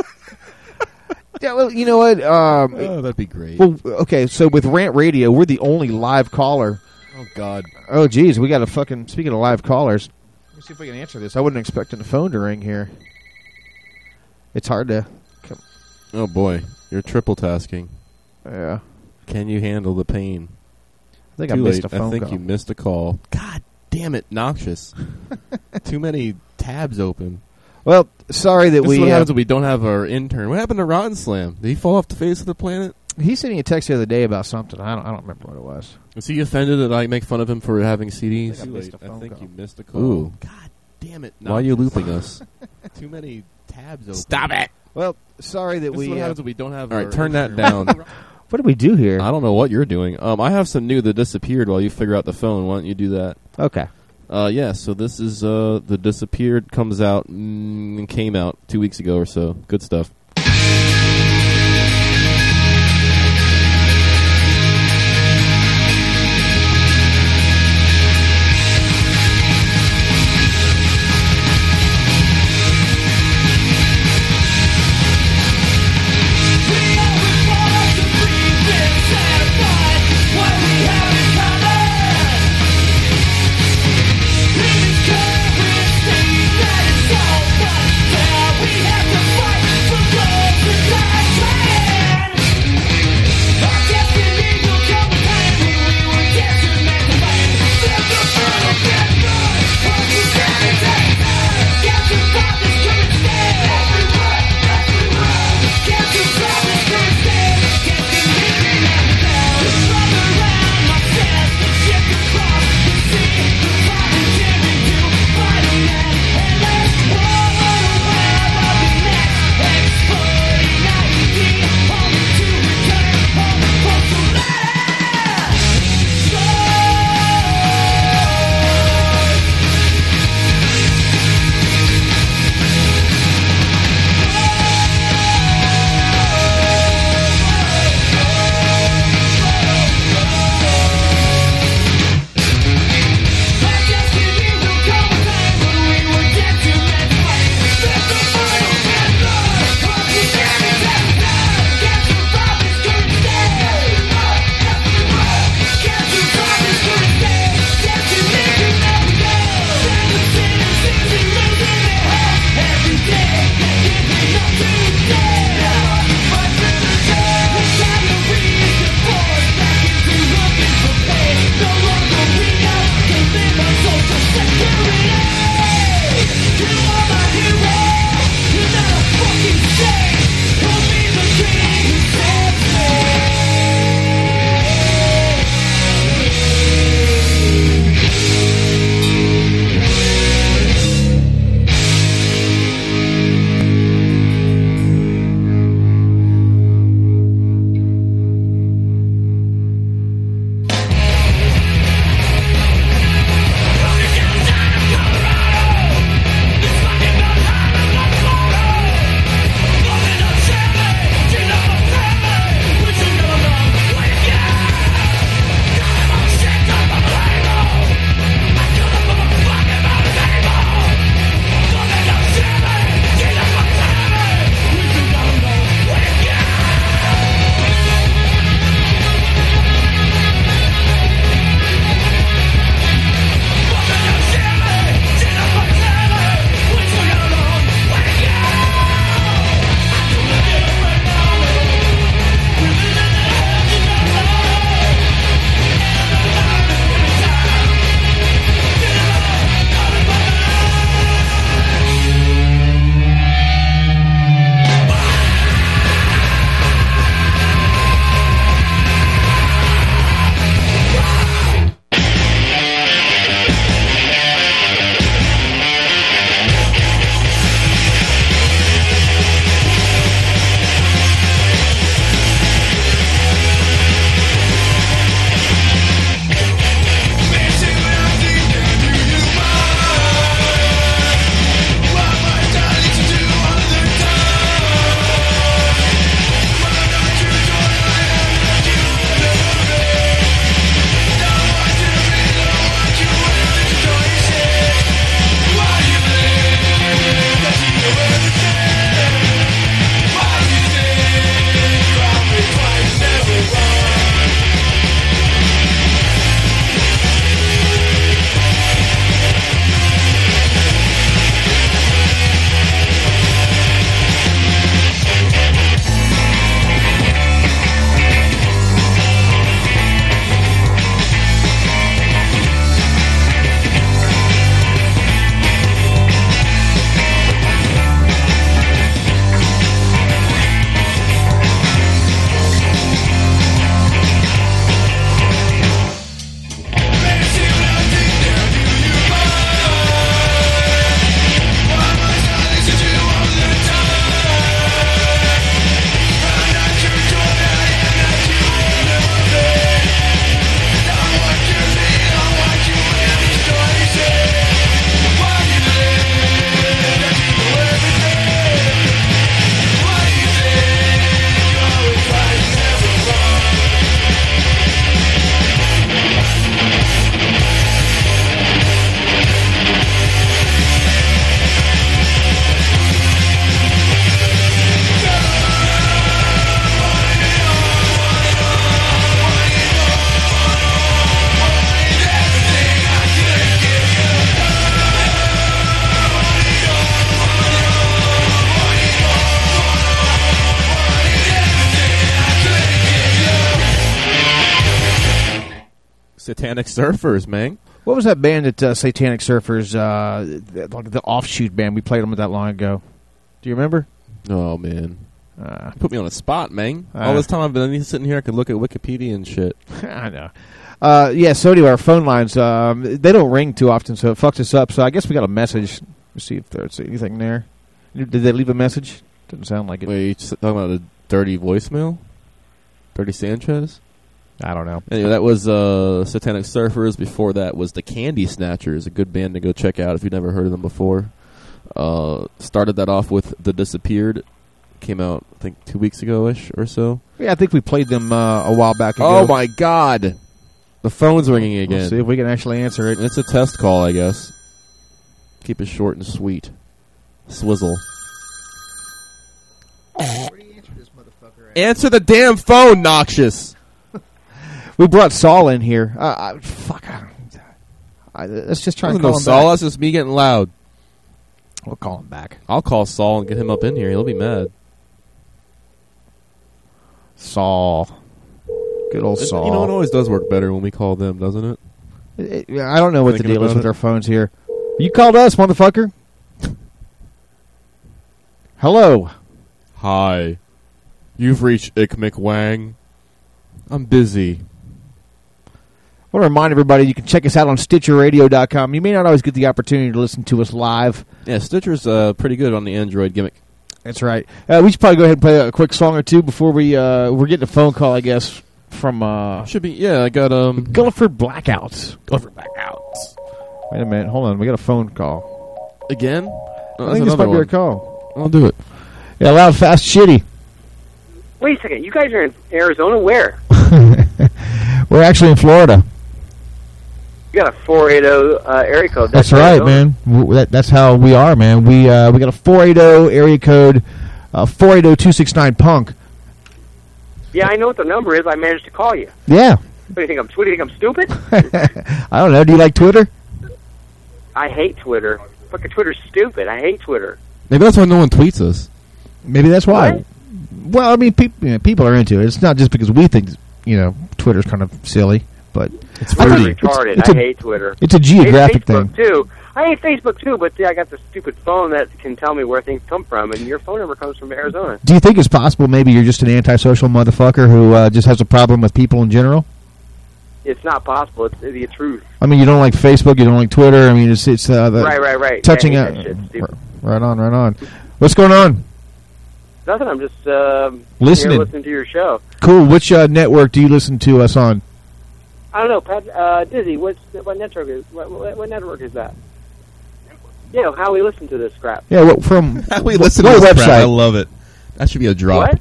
Yeah, well, you know what? Um, Oh, that'd be great. well, okay, so with Rant Radio, we're the only live caller. oh God. Oh, geez, we got a fucking. Speaking of live callers, let's see if we can answer this. I wasn't expecting the phone to ring here. It's hard to. Oh boy, you're triple tasking. Yeah, Can you handle the pain? I think Too I missed late. a phone I think call. you missed a call. God damn it, noxious. Too many tabs open. Well, sorry that This is we. what uh, happens when we don't have our intern. What happened to Rotten Slam? Did he fall off the face of the planet? he sent me a text the other day about something. I don't. I don't remember what it was. Is he offended that I make fun of him for having CDs? I think I missed a phone think call. you missed a call. Ooh. God damn it! Why are you looping us? Too many tabs open. Stop it. Well, sorry that This we. is what uh, happens when we don't have. All our right, turn that down. what do we do here? I don't know what you're doing. Um, I have some new that disappeared while you figure out the phone. Why don't you do that? Okay. Uh, yeah. So this is uh the disappeared comes out mm, came out two weeks ago or so. Good stuff. Surfers, man. What was that band that uh, Satanic Surfers, uh, like the offshoot band? We played them that long ago. Do you remember? Oh man, Uh, put me on a spot, man. Uh. All this time I've been sitting here, I could look at Wikipedia and shit. I know. Uh, yeah, so anyway, our phone lines, um, they don't ring too often, so it fucks us up. So I guess we got a message. Let's see if there's anything there. Did they leave a message? Doesn't sound like it. Wait, you talking about a dirty voicemail? Dirty Sanchez? I don't know. Anyway, that was uh, Satanic Surfers. Before that was the Candy Snatchers, a good band to go check out if you've never heard of them before. Uh, started that off with The Disappeared. Came out, I think, two weeks ago-ish or so. Yeah, I think we played them uh, a while back ago. Oh my god! The phone's ringing again. Let's see if we can actually answer it. It's a test call, I guess. Keep it short and sweet. Swizzle. Answer the damn phone, noxious. We brought Saul in here. Uh, I, fuck. I, I, let's just try and Wasn't call no him Saul. back. That's just me getting loud. We'll call him back. I'll call Saul and get him up in here. He'll be mad. Saul. Good old It- Saul. You know, it always does work better when we call them, doesn't it? It- it- I don't know what Thinking the deal is with it. our phones here. You called us, motherfucker. Hello. Hi. You've reached Ick McWang. I'm busy. I want to remind everybody you can check us out on StitcherRadio.com. You may not always get the opportunity to listen to us live. Yeah, Stitcher's uh, pretty good on the Android gimmick. That's right. Uh, we should probably go ahead and play a quick song or two before we uh, we're getting a phone call, I guess, from uh, Should be. Yeah, I got um. Gulliford Blackouts. Gulliford Blackouts. Wait a minute. Hold on. We got a phone call. Again? I think this might be a call. I'll do it. Yeah, loud, fast, shitty. Wait a second. You guys are in Arizona? Where? We're actually in Florida. You got a 480 uh, area code. That's right, man. W- that, that's how we are, man. We uh, we got a 480 area code, uh, 480-269 punk. Yeah, I know what the number is. I managed to call you. Yeah. What do you think? I'm. What do you think? I'm stupid? I don't know. Do you like Twitter? I hate Twitter. Fucking Twitter's stupid. I hate Twitter. Maybe that's why no one tweets us. Maybe that's why. What? Well, I mean, peop you know, people are into it. It's not just because we think you know Twitter's kind of silly, but It's I'm retarded. it's I a- hate Twitter. it's a I geographic thing. too. I hate Facebook too, but see, I got the stupid phone that can tell me where things come from, and your phone number comes from Arizona. Do you think it's possible maybe you're just an antisocial motherfucker who uh, just has a problem with people in general? It's not possible. It's the truth. I mean, you don't like Facebook, you don't like Twitter. I mean, it's it's uh, the Right, right, right. touching Yeah, I out. hate that shit, stupid. Right on, right on. What's going on? Nothing. I'm just um, Listening. Listening to your show. Cool. Which uh, network do you listen to us on? I don't know, Pat. Uh, Dizzy, what's what network is what, what, what network is that? Yeah, how we listen to this crap. Yeah, what, from How we listen what to this website? crap. I love it. That should be a drop. What?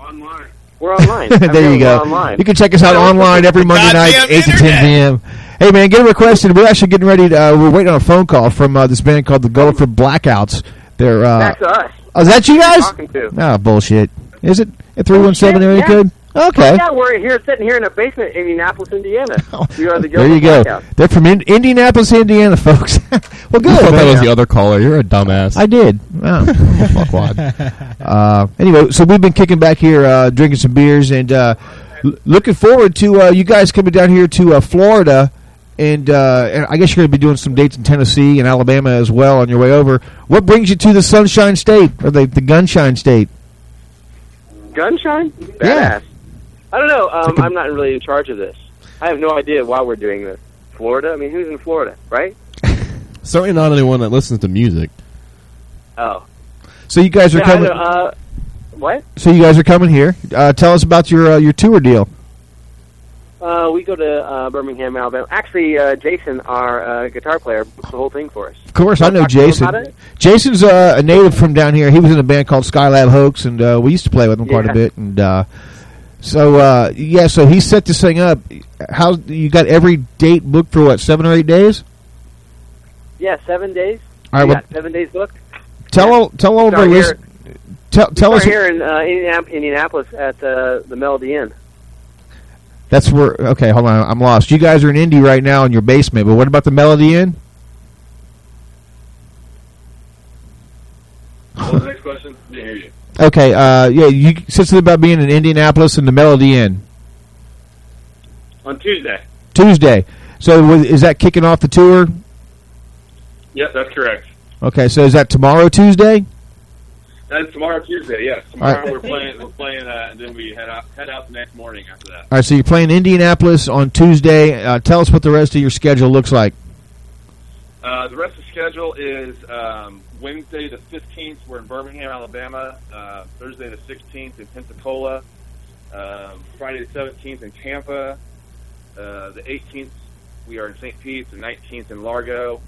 Online. We're online. I there you go. Online. You can check us out online every Monday night, goddamn 8 to 10 p.m. Hey, man, get a request. in. We're actually getting ready to, uh, we're waiting on a phone call from uh, this band called the Gulliford Blackouts. They're, uh, That's us. oh, is that you guys? Talking to. Ah, bullshit. Is it? At 317 area yeah. code? Okay. Yeah, we're here sitting here in a basement in Indianapolis, Indiana. We are the There you go. Blackout. They're from in- Indianapolis, Indiana, folks. well, I good. thought that was the other caller. You're a dumbass. I did. Oh, fuckwad. Uh, anyway, so we've been kicking back here, uh, drinking some beers, and uh, l- looking forward to uh, you guys coming down here to uh, Florida. And, uh, and I guess you're going to be doing some dates in Tennessee and Alabama as well on your way over. What brings you to the Sunshine State or the, the Gunshine State? Gunshine? Badass. Yeah. I don't know. Um, It's like a- I'm not really in charge of this. I have no idea why we're doing this. Florida? I mean, who's in Florida, right? Certainly not anyone that listens to music. Oh. So you guys are Yeah, coming. uh, what? So you guys are coming here. Uh, tell us about your uh, your tour deal. Uh, we go to uh, Birmingham, Alabama. Actually, uh, Jason, our uh, guitar player, booked the whole thing for us. Of course, I know talk to him Jason. Jason's uh, a native from down here. He was in a band called Skylab Hoax, and uh, we used to play with him quite a bit. And uh, so, uh, yeah, so he set this thing up. How you got every date booked for what seven or eight days? Yeah, seven days. All right, We well, got seven days booked. tell all tell all of our listeners. Tell tell us here in uh, Indianapolis at uh, the Melody Inn. that's where. Okay, hold on, I'm lost. You guys are in Indy right now in your basement, but what about the Melody Inn? Okay, uh, yeah, you said something about being in Indianapolis and the Melody Inn. On Tuesday. Tuesday. So is that kicking off the tour? Yep, that's correct. Okay, so is that tomorrow Tuesday? That's tomorrow Tuesday. Yes, tomorrow right. we're playing. We're playing, uh, and then we head out head out the next morning after that. All right, so you're playing Indianapolis on Tuesday. Uh, tell us what the rest of your schedule looks like. Uh, the rest of the schedule is um, Wednesday the 15th, we're in Birmingham, Alabama. Uh, Thursday the 16th in Pensacola. Um, Friday the 17th in Tampa. Uh, the 18th, we are in St. Pete. The 19th in Largo.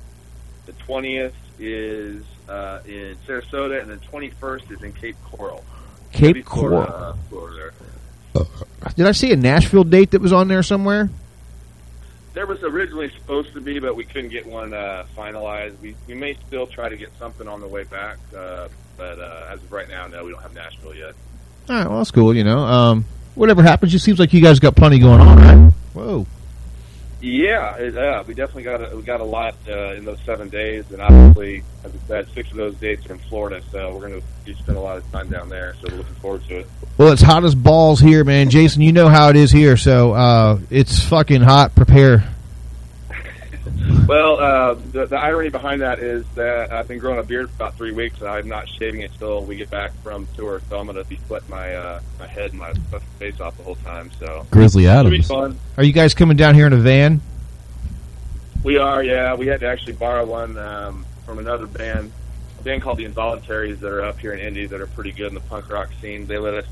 The 20th is uh, in Sarasota, and the 21st is in Cape Coral. Cape Coral. uh, Florida. Did I see a Nashville date that was on there somewhere? There was originally supposed to be, but we couldn't get one uh, finalized. We we may still try to get something on the way back, uh, but uh, as of right now, no, we don't have Nashville yet. All right, well, that's cool, you know. Um, whatever happens, it seems like you guys got plenty going on, right? Whoa. Yeah, yeah, we definitely got a, we got a lot uh, in those seven days, and obviously, as I said, six of those dates are in Florida, so we're going to spend a lot of time down there. So we're looking forward to it. Well, it's hot as balls here, man. Jason, you know how it is here, so uh, it's fucking hot. Prepare. Well, uh, the, the irony behind that is that I've been growing a beard for about three weeks, and I'm not shaving it till we get back from tour. So I'm going to be sweating my uh, my head and my face off the whole time. So Grizzly It'll be Adams. fun. Are you guys coming down here in a van? We are, yeah. We had to actually borrow one um, from another band, a band called the Involuntaries that are up here in Indy that are pretty good in the punk rock scene. They let us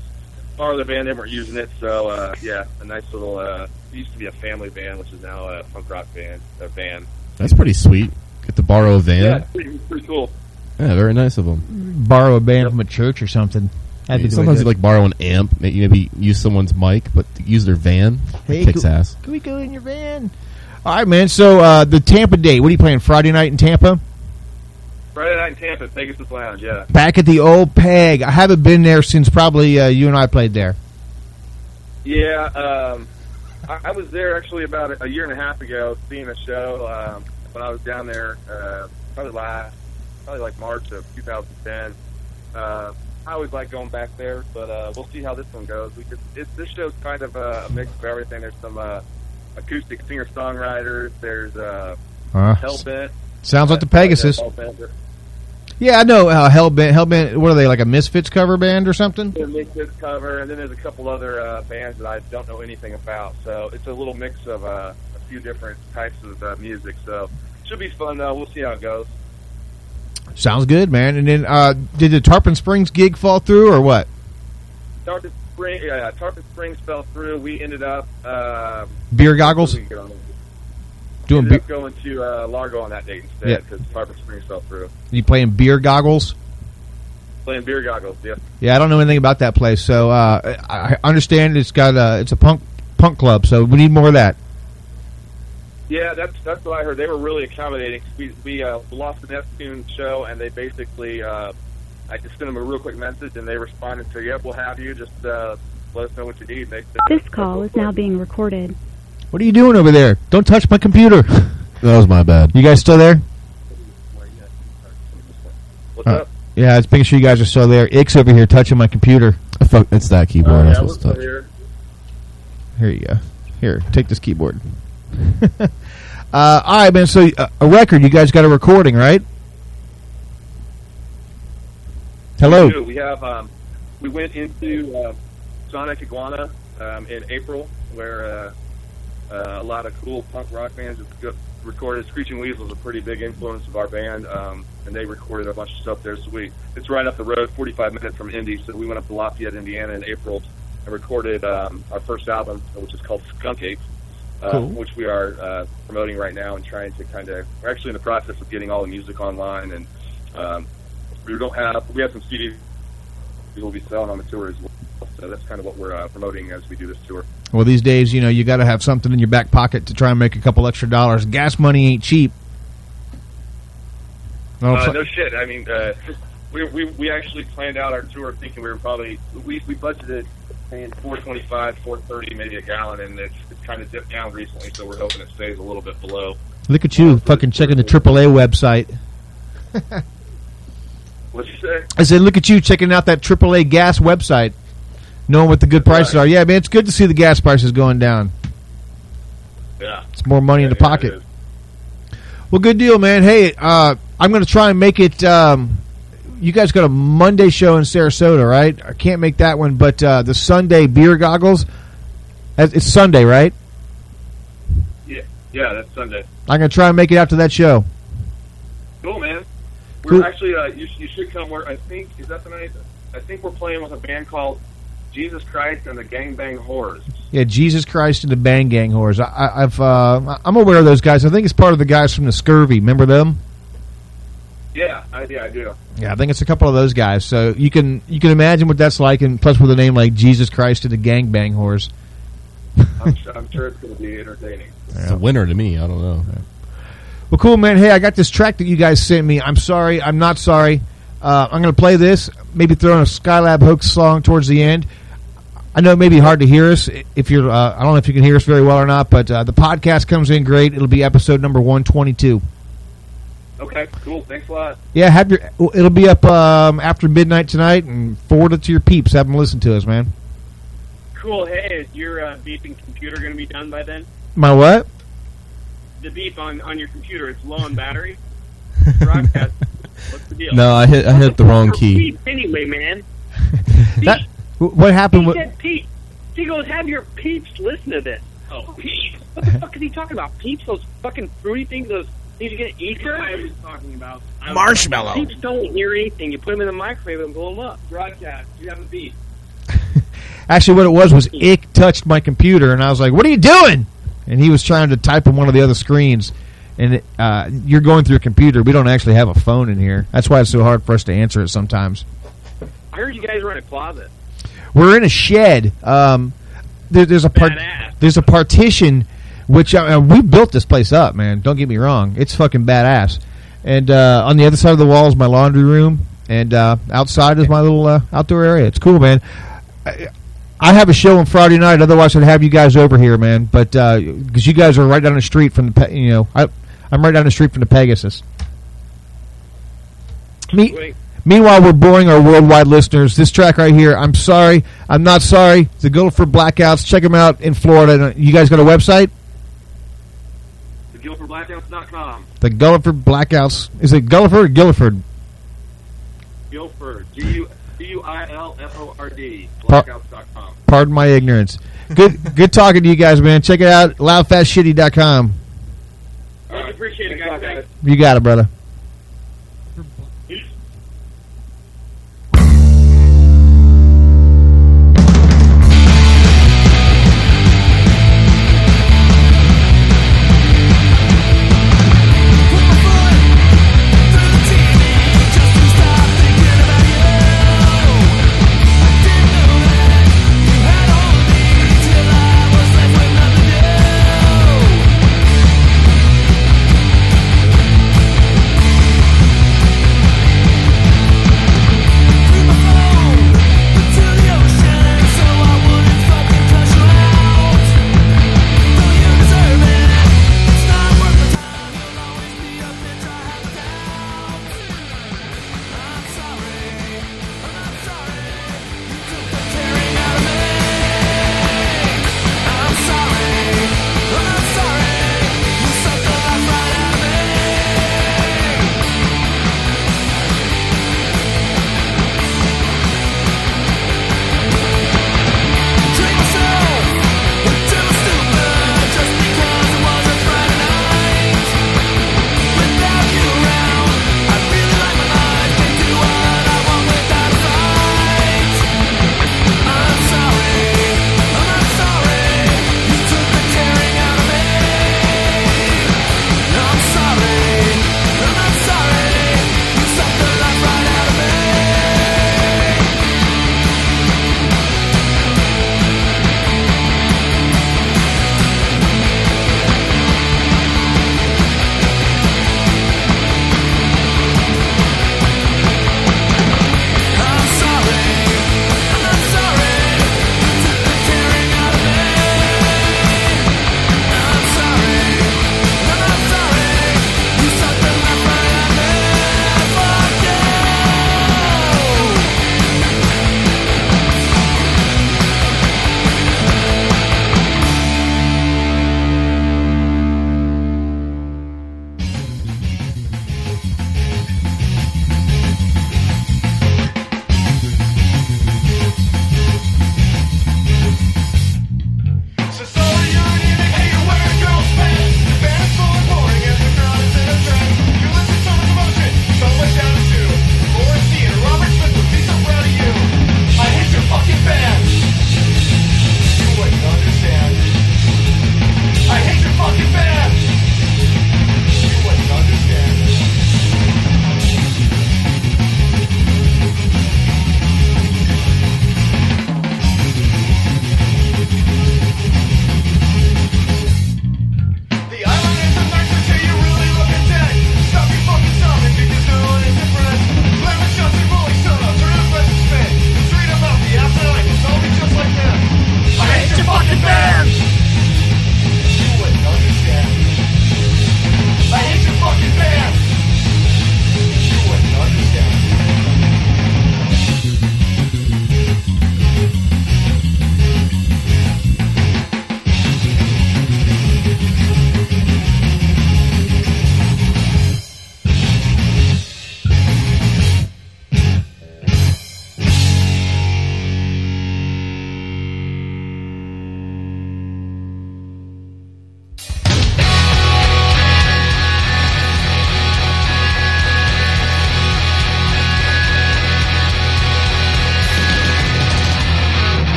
borrow the band. They weren't using it, so uh, yeah, a nice little. Uh, it used to be a family band, which is now a punk rock band. A band. That's pretty sweet. Get to borrow a van. Yeah, Yeah, pretty, pretty cool. Yeah, very nice of them. Borrow a band from a church or something. That'd be Sometimes you like borrow an amp, maybe, maybe use someone's mic, but use their van. Hey, It kicks cool. ass. Can we go in your van? All right, man. So uh, the Tampa date. What are you playing Friday night in Tampa? Friday night in Tampa, Pegasus Lounge. Yeah. Back at the old Peg. I haven't been there since probably uh, you and I played there. Yeah, um, I, I was there actually about a, a year and a half ago, seeing a show um, when I was down there. Uh, probably last, probably like March of 2010. Uh, I always like going back there, but uh, we'll see how this one goes. We just, it's, this show's kind of a mix of everything. There's some uh, acoustic singer songwriters. There's uh, Uh, Hellbent. sounds like the Pegasus. Hellbent. Yeah, I know uh, Hellbent. Hellbent. What are they like a Misfits cover band or something? They make this cover, and then there's a couple other uh, bands that I don't know anything about. So it's a little mix of uh, a few different types of uh, music. So should be fun though. We'll see how it goes. Sounds good, man. And then uh, did the Tarpon Springs gig fall through or what? Tarpon Spring, yeah, Tarpon Springs fell through. We ended up uh, Beer goggles. what did we get on it? Doing ended beer. up going to uh, Largo on that date instead because Tarpon Springs fell through. You playing beer goggles? Playing beer goggles, yeah. Yeah, I don't know anything about that place, so uh, I I understand it's got a it's a punk punk club, so we need more of that. Yeah, that's that's what I heard. They were really accommodating. We we uh, lost the Neptune show, and they basically uh, I just sent them a real quick message, and they responded to, "Yep, we'll have you. Just uh, let us know what you need." They, This call is now being recorded. What are you doing over there? Don't touch my computer. That was my bad. You guys still there? What's Uh, up? Yeah, I was making sure you guys are still there. Ix over here touching my computer. I fuck, it's that keyboard. Oh, I'm yeah, supposed we're to still touch. here. Here you go. Here, take this keyboard. uh, all right, man. So uh, a record. You guys got a recording, right? Hello. We, we have um, we went into uh, Sonic Iguana um, in April, where uh, a lot of cool punk rock bands have recorded. Screeching Weasel is a pretty big influence of our band, um, and they recorded a bunch of stuff there. So we it's right up the road, 45 minutes from Indy. So we went up to Lafayette, Indiana, in April and recorded um, our first album, which is called Skunk Ape. Uh, Cool. which we are uh, promoting right now and trying to kind of we're actually in the process of getting all the music online and um, we don't have we have some CDs we'll be selling on the tour as well. So that's kind of what we're uh, promoting as we do this tour. Well, these days, you know, you got to have something in your back pocket to try and make a couple extra dollars. Gas money ain't cheap. Oh, Uh, no shit. I mean, uh, we, we we actually planned out our tour thinking we were probably we we budgeted paying four twenty five, four thirty, maybe a gallon, and it's it's kind of dipped down recently. So we're hoping it stays a little bit below. Look at you, fucking checking the AAA website. What'd you say? I said, look at you checking out that AAA gas website, knowing what the good prices Right. are. Yeah, man, it's good to see the gas prices going down. Yeah. It's more money in the Yeah, pocket. Well, good deal, man. Hey, uh, I'm going to try and make it. Um, you guys got a Monday show in Sarasota, right? I can't make that one, but uh, the Sunday beer goggles. It's Sunday, right? Yeah, yeah, that's Sunday. I'm going to try and make it out to that show. Cool, man. We're Cool. actually, uh, you, you should come. We're, I think, is that the night? I think we're playing with a band called Jesus Christ and the Gang Bang Whores. Yeah, Jesus Christ and the Bang Gang Whores. I, I, I've uh, I'm aware of those guys. I think it's part of the guys from the Scurvy. Remember them? Yeah, I, yeah, I do. Yeah, I think it's a couple of those guys. So you can you can imagine what that's like, and plus with a name like Jesus Christ and the Gang Bang Whores. I'm, su- I'm sure it's going to be entertaining. It's a winner to me. I don't know. Well, cool, man. Hey, I got this track that you guys sent me. I'm sorry. I'm not sorry. Uh, I'm going to play this. Maybe throw in a Skylab Hoax song towards the end. I know it may be hard to hear us if you're. Uh, I don't know if you can hear us very well or not, but uh, the podcast comes in great. It'll be episode number 122. Okay, cool. Thanks a lot. Yeah, have your. It'll be up um, after midnight tonight, and forward it to your peeps. Have them listen to us, man. Cool. Hey, is your uh, beeping computer going to be done by then? My what? The beep on, on your computer, it's low on battery. Broadcast. What's the deal? No, I hit I hit the wrong key. Anyway, man. That. What happened? He said peeps. He goes, have your peeps listen to this. Oh, peeps. What the fuck is he talking about? Peeps? Those fucking fruity things? Those things you get at Easter? I was talking about. I was- Marshmallow. Peeps don't hear anything. You put them in the microwave and blow them up. Broadcast. You have a beep. Actually, what it was was Ick touched my computer, and I was like, "What are you doing?" And he was trying to type on one of the other screens. And it, uh, you're going through a computer. We don't actually have a phone in here. That's why it's so hard for us to answer it sometimes. I heard you guys were in a closet. We're in a shed. Um, there, there's a part. There's a partition, which uh, we built this place up, man. Don't get me wrong. It's fucking badass. And uh, on the other side of the wall is my laundry room, and uh, outside is my little uh, outdoor area. It's cool, man. I, I have a show on Friday night. Otherwise, I'd have you guys over here, man. But because you guys are right down the street from the, Pe- you know, I, I'm right down the street from the Pegasus. Me, Wait. Meanwhile, we're boring our worldwide listeners. This track right here, I'm sorry, I'm not sorry. The Guilford Blackouts. Check them out in Florida. You guys got a website? The GuilfordBlackouts.com. The Guilford Blackouts. Is it Guilford or Guilford? Guilford. G-U- G-U-I-L-F-O-R-D. Blackouts.com. Pardon my ignorance. Good, good talking to you guys, man. Check it out. Loudfastshitty.com. I appreciate it, guys. Thanks. You got it, brother.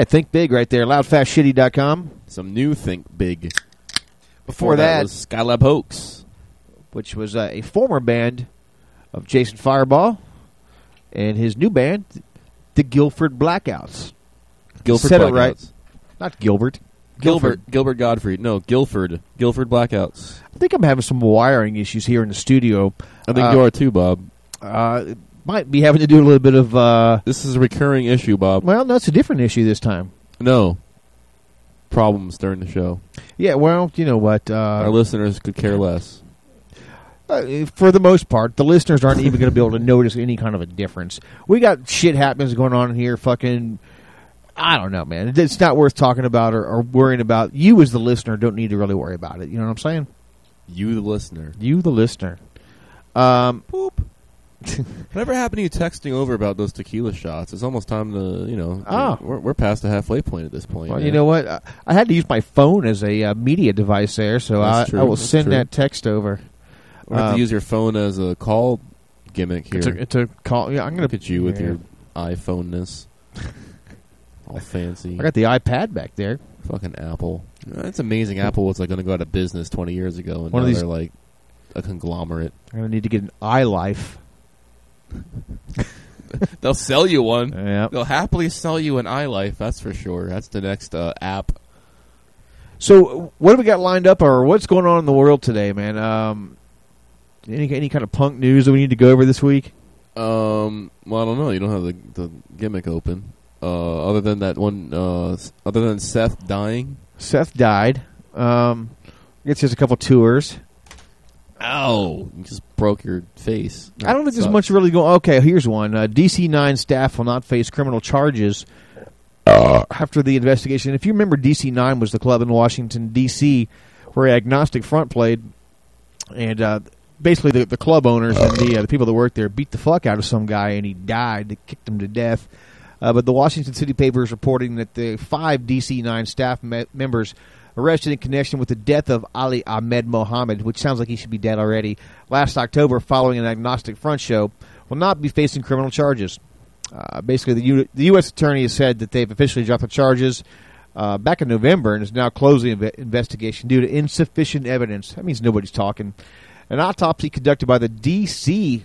Right, think big right there. Loudfastshitty.com. Some new Think Big. Before that, was Skylab Hoax. which was uh, a former band of Jason Fireball and his new band, the Guilford Blackouts. Guilford Said it Blackouts. right. Not Gilbert. Gilbert Gilbert Godfrey. No, Guilford. Guilford Blackouts. I think I'm having some wiring issues here in the studio. I think Uh, you are too, Bob. Uh, might be having to do a little bit of. Uh, This is a recurring issue, Bob. well, no, it's a different issue this time. No. Problems during the show. Yeah, well, you know what? Our Uh, listeners could care less. uh, for the most part, the listeners aren't even going to be able to notice any kind of a difference. We got shit happens going on here. Fucking, I don't know, man. It's not worth talking about or, or worrying about. You, as the listener, don't need to really worry about it. You know what I'm saying? You, the listener. You, the listener. Um, Boop. Whatever happened to you texting over about those tequila shots? It's almost time to, you know, Ah. we're, we're past the halfway point at this point. well, man. you know what? I, I had to use my phone as a uh, media device there, so I, I will That's send true. that text over. We're going to Um, use your phone as a call gimmick here. It's a, it's a call. Yeah, I'm going Look at you with yeah. your iPhone-ness. All fancy. I got the iPad back there. Fucking Apple. Uh, It's amazing. Apple was like going to go out of business 20 years ago, and One now of these- they're like a conglomerate. I'm going to need to get an iLife. They'll sell you one. Yeah. They'll happily sell you an iLife. That's for sure. That's the next uh, app. So, what have we got lined up, or what's going on in the world today, man? Um, any any kind of punk news that we need to go over this week? Um, well, I don't know. You don't have the, the gimmick open. Uh, other than that one, uh, other than Seth dying. Seth died. Um, I guess there's a couple tours. Ow! You just broke your face. I don't think there's much really going. Okay, here's one. Uh, DC nine staff will not face criminal charges after the investigation. If you remember, DC nine was the club in Washington D.C. where Agnostic Front played, and uh, basically the, the club owners and the uh, the people that worked there beat the fuck out of some guy, and he died. They kicked him to death. Uh, but the Washington City paper is reporting that the five DC nine staff me- members arrested in connection with the death of Ali Ahmed Mohammed, which sounds like he should be dead already, last October following an agnostic front show, will not be facing criminal charges. Uh, basically, the, U- the U.S. attorney has said that they've officially dropped the charges uh, back in November and is now closing the investigation due to insufficient evidence. That means nobody's talking. An autopsy conducted by the D.C.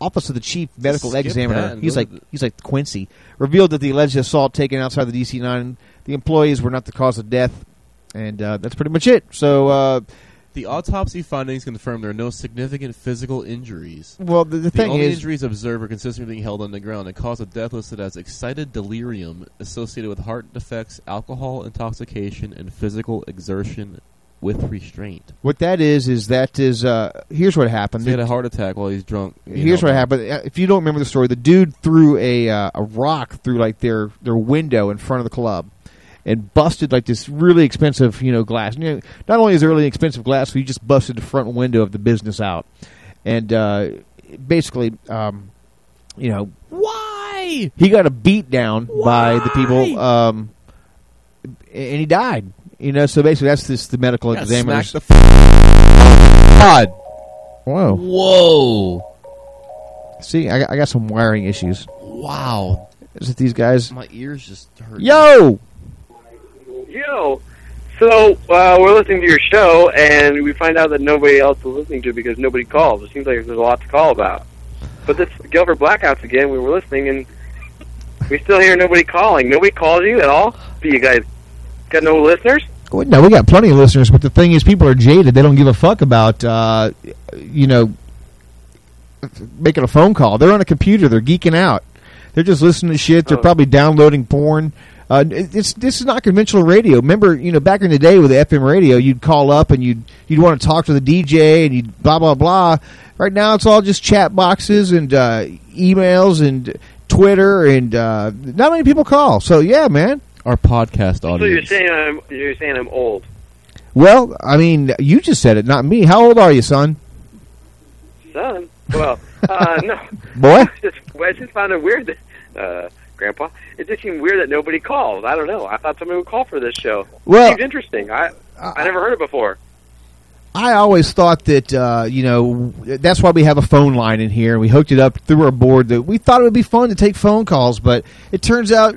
Office of the Chief Medical skip Examiner. He's like he's like Quincy. Revealed that the alleged assault taken outside the DC nine, the employees were not the cause of death, and uh, that's pretty much it. So, uh, The autopsy findings confirm there are no significant physical injuries. well, the, the The thing only is, injuries observed were consistent with being held on the ground and cause of death listed as excited delirium associated with heart defects, alcohol intoxication, and physical exertion with restraint. what that is is that is uh, here's what happened. He had a heart attack while he's drunk. Here's know. what happened. Uh, If you don't remember the story, the dude threw a uh, a rock through like their their window in front of the club, and busted like this really expensive you know glass. You know, not only is it really expensive glass, but he just busted the front window of the business out, and uh, basically, um, you know, Why? he got a beat down by the people, um, and he died. You know, so basically, that's this the medical examiner. smack the f- God. Whoa! Whoa. See, I, got- I got some wiring issues. Wow. Is it these guys? My ears just hurt. Yo! Yo, so uh, we're listening to your show, and we find out that nobody else is listening to it because nobody calls. It seems like there's a lot to call about. But this Gilbert Blackouts again, we were listening, and we still hear nobody calling. Nobody calls you at all? Do you guys got no listeners? Well, No, we got plenty of listeners, but the thing is, people are jaded. They don't give a fuck about, uh, you know, making a phone call. They're on a computer. They're geeking out. They're just listening to shit. They're Oh. probably downloading porn. Uh, it's this is not conventional radio. Remember, you know, back in the day with the FM radio, you'd call up and you'd you'd want to talk to the DJ and you'd blah blah blah. Right now, it's all just chat boxes and uh, emails and Twitter, and uh, not many people call. So yeah, man. Our podcast audience. So you're saying I'm you're saying I'm old? Well, I mean, you just said it, not me. How old are you, son? Son? Well, uh, no. Boy? just, well, I just found it weird that, uh, Grandpa, it just seemed weird that nobody called. I don't know. I thought somebody would call for this show. Well- it seems interesting. I I never heard it before. I always thought that uh, you know that's why we have a phone line in here. And we hooked it up through our board. That we thought it would be fun to take phone calls, but it turns out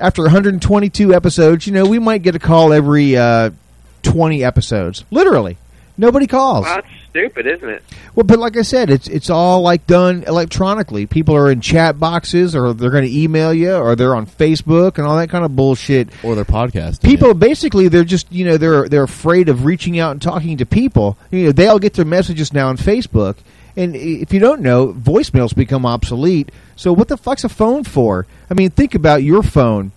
after 122 episodes, you know, we might get a call every uh, 20 episodes. Literally, nobody calls. Well, that's stupid, isn't it? Well, but like I said, it's it's all like done electronically. People are in chat boxes, or they're going to email you, or they're on Facebook and all that kind of bullshit. Or their podcast. People basically they're just you know they're they're afraid of reaching out and talking to people. You know they all get their messages now on Facebook, and if you don't know, voicemails become obsolete. So what the fuck's a phone for? I mean, think about your phone.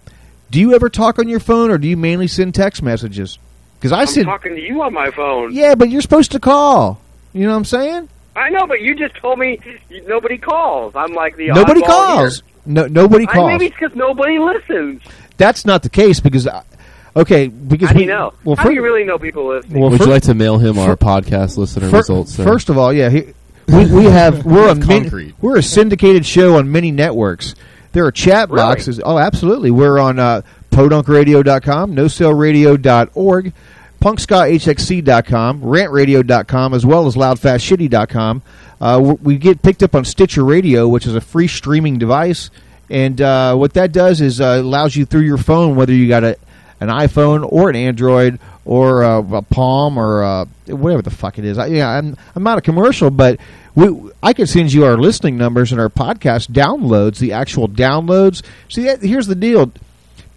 Do you ever talk on your phone, or do you mainly send text messages? Because I I'm send talking to you on my phone. yeah, but you're supposed to call. You know what I'm saying? I know, but you just told me nobody calls. I'm like the Nobody calls. here. No, nobody I- calls. maybe it's because nobody listens. That's not the case because, I- okay, because How do we know? well, How fir- do you really know people listening? Well, Would fir- you like to mail him our fir- podcast listener fir- results? Sir? First of all, yeah, he, we we have we're a min- concrete. we're a syndicated show on many networks. There are chat Really? boxes. Oh, absolutely. We're on uh, podunkradio.com, nosellradio.org, punkskahxc.com, rantradio.com, as well as loudfastshitty.com. Uh, we get picked up on Stitcher Radio, which is a free streaming device. And uh, what that does is uh, allows you through your phone, whether you got a, an iPhone or an Android or uh, a Palm or uh, whatever the fuck it is. I, yeah, I'm I'm not a commercial, but we I could send you our listening numbers and our podcast downloads, the actual downloads. See, here's the deal.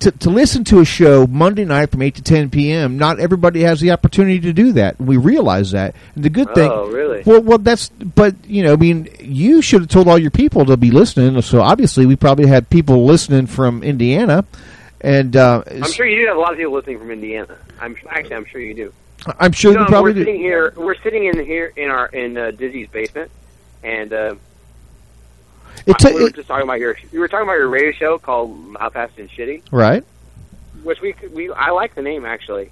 To, to listen to a show Monday night from 8 to 10 p.m., not everybody has the opportunity to do that. We realize that. And the good thing... Oh, really? Well, well, that's... But, you know, I mean, you should have told all your people to be listening. So, obviously, we probably had people listening from Indiana. And uh, I'm sure you do have a lot of people listening from Indiana. I'm actually, I'm sure you do. I'm sure you you know, probably we're do. sitting here. We're sitting in here in our in uh, Dizzy's basement, and uh, It ta- we were just talking about your. You were talking about your radio show called How Fast and Shitty, Right? which we we I like the name actually.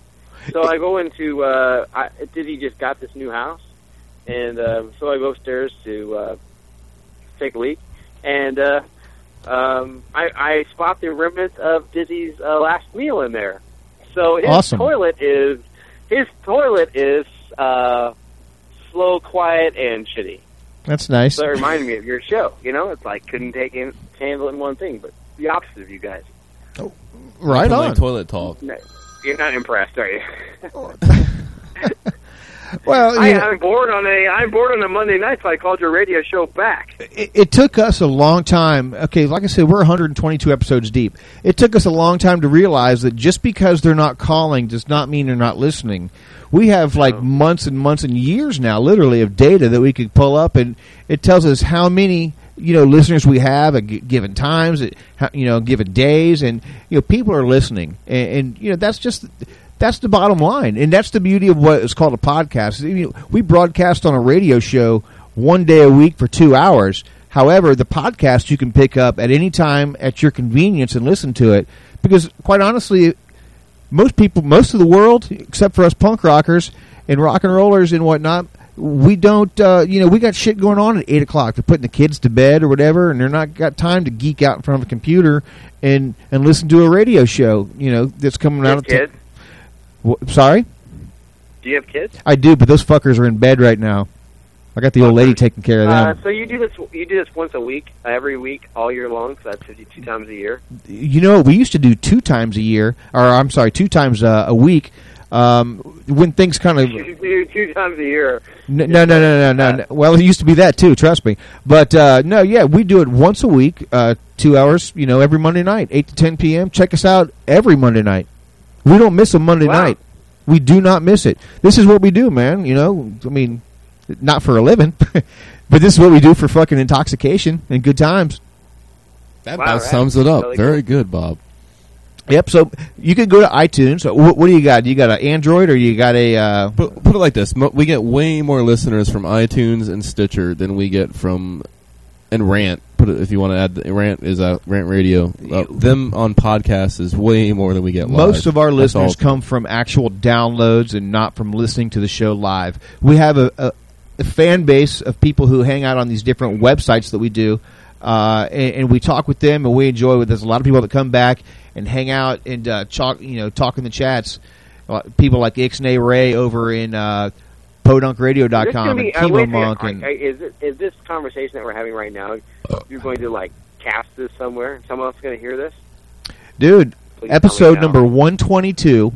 So I go into uh, I, Dizzy just got this new house, and uh, so I go upstairs to uh, take a leak, and uh, um, I, I spot the remnants of Dizzy's uh, last meal in there. So his Awesome. toilet is his toilet is uh, slow, quiet, and shitty. That's nice. So it reminded me of your show. You know, it's like couldn't take in, handle it in one thing, but the opposite of you guys. Oh, right on. like toilet talk. No, You're not impressed, are you? Well, I, I'm bored on a I'm bored on a Monday night, so I called your radio show back. it, it took us a long time. Okay, like I said, we're 122 episodes deep. It took us a long time to realize that just because they're not calling does not mean they're not listening. We have like months and months and years now, literally, of data that we could pull up, and it tells us how many you know listeners we have at g- given times, at you know, given days, and you know people are listening, and, and you know that's just that's the bottom line, and that's the beauty of what is called a podcast. We broadcast on a radio show one day a week for two hours. However, the podcast you can pick up at any time at your convenience and listen to it. Because, quite honestly, most people, most of the world, except for us punk rockers and rock and rollers and whatnot, we don't, uh, you know, we got shit going on at 8 o'clock. They're putting the kids to bed or whatever, and they're not got time to geek out in front of a computer and, and listen to a radio show, you know, that's coming you out have sorry? Do you have kids? I do, but those fuckers are in bed right now. I got the old lady taking care of them. Uh, so you do this you do this once a week, every week, all year long. So that's 52 times a year. you know, we used to do two times a year, or I'm sorry, two times uh, a week. Um, when things kind of two times a year. no, no, no, no, no, no. Well, it used to be that too. Trust me. But uh, no, yeah, we do it once a week, uh, two hours. You know, every Monday night, eight to ten p.m. Check us out every Monday night. We don't miss a Monday Wow. night. We do not miss it. This is what we do, man. You know, I mean, not for a living, but this is what we do for fucking intoxication and good times. That Wow, about that's sums it up. really Very good, Bob. Yep. So you can go to iTunes. What, what do you got? You got an Android or you got a? Uh, Put, put it like this: we get way more listeners from iTunes and Stitcher than we get from and Rant. Put it if you want to add the, Rant is uh, Rant Radio. Uh, them on podcasts is way more than we get. Most of our That's listeners all. come from actual downloads and not from listening to the show live. We have a, a, a fan base of people who hang out on these different websites that we do, uh, and, and we talk with them and we enjoy. With there's a lot of people that come back and hang out and uh, talk, you know, talk in the chats. Uh, people like Ixnay Ray over in uh, Is this podunkradio.com and be- Chemo wait a second. Monk and is it, is this conversation that we're having right now? You're going to like cast this somewhere? Someone else going to hear this? dude. Please episode number one twenty two,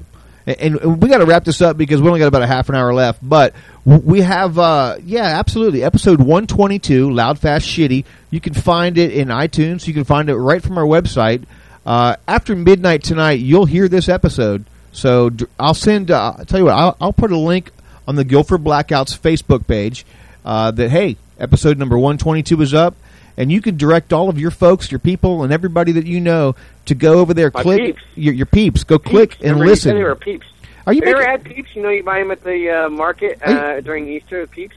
and, and we got to wrap this up because we only got about a half an hour left. But we have, uh, yeah, absolutely, episode one twenty two, loud, fast, shitty. You can find it in iTunes. You can find it right from our website. Uh, after midnight tonight, you'll hear this episode. So I'll send. Uh, I'll tell you what. I'll, I'll put a link on the Guilford Blackouts Facebook page. Uh, that hey, episode number one twenty two is up, and you can direct all of your folks, your people, and everybody that you know to go over there. My click peeps. Your, your peeps. Go click and Remember you said listen. they were peeps. Are you you ever had peeps? You know, you buy them at the uh, market uh, during Easter. Peeps.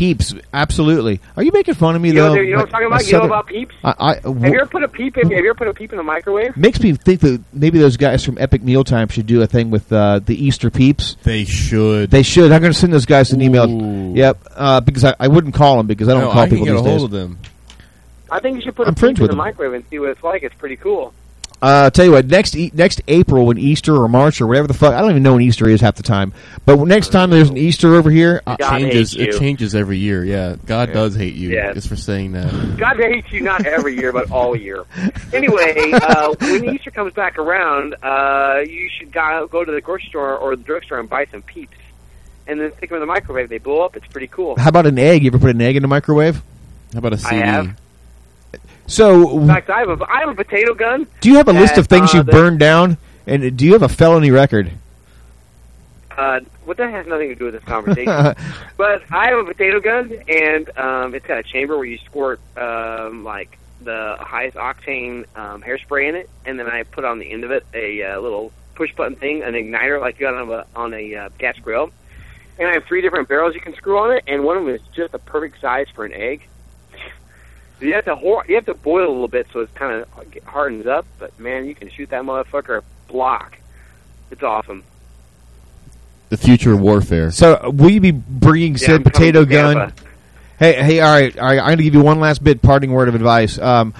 Peeps, absolutely. Are you making fun of me You though? what- you know what I'm talking about? You know about peeps? I, I, Have you ever put a peep? In, have you ever put a peep in the microwave? makes me think that maybe those guys from Epic Mealtime should do a thing with uh, the Easter peeps. They should. They should. I'm going to send those guys an email. Yep, uh, because I, I wouldn't call them because I don't No, call I can people get these a days. hold of them. I think you should put I'm a friends peep in with the them. microwave and see what it's like. It's pretty cool. Uh, I'll tell you what, next e- next April when Easter or March or whatever the fuck, I don't even know when Easter is half the time. But next time there's an Easter over here, uh, God changes. It changes every year. Yeah, God Yeah. does hate you. Yeah. Just for saying that. God hates you not every year, but all year. Anyway, uh, when Easter comes back around, uh, you should go, go to the grocery store or the drugstore and buy some peeps. And then stick them in the microwave. They blow up. It's pretty cool. how about an egg? You ever put an egg in the microwave? How about a I have. So, In fact, I have a, I have a potato gun. do you have a list that, of things uh, you've burned down? And do you have a felony record? Uh, what that has nothing to do with this conversation. but I have a potato gun, and um, it's got a chamber where you squirt um, like the highest octane um, hairspray in it, and then I put on the end of it a uh, little push button thing, an igniter like you got on a on a uh, gas grill. And I have three different barrels you can screw on it, and one of them is just the perfect size for an egg. You have to hor- you have to boil a little bit so it kind of hardens up, but man, you can shoot that motherfucker block. It's awesome. The future of warfare. So, uh, will you be bringing Yeah, said I'm potato gun? Hey, hey, all right, all right. I'm going to give you one last bit, parting word of advice. Um,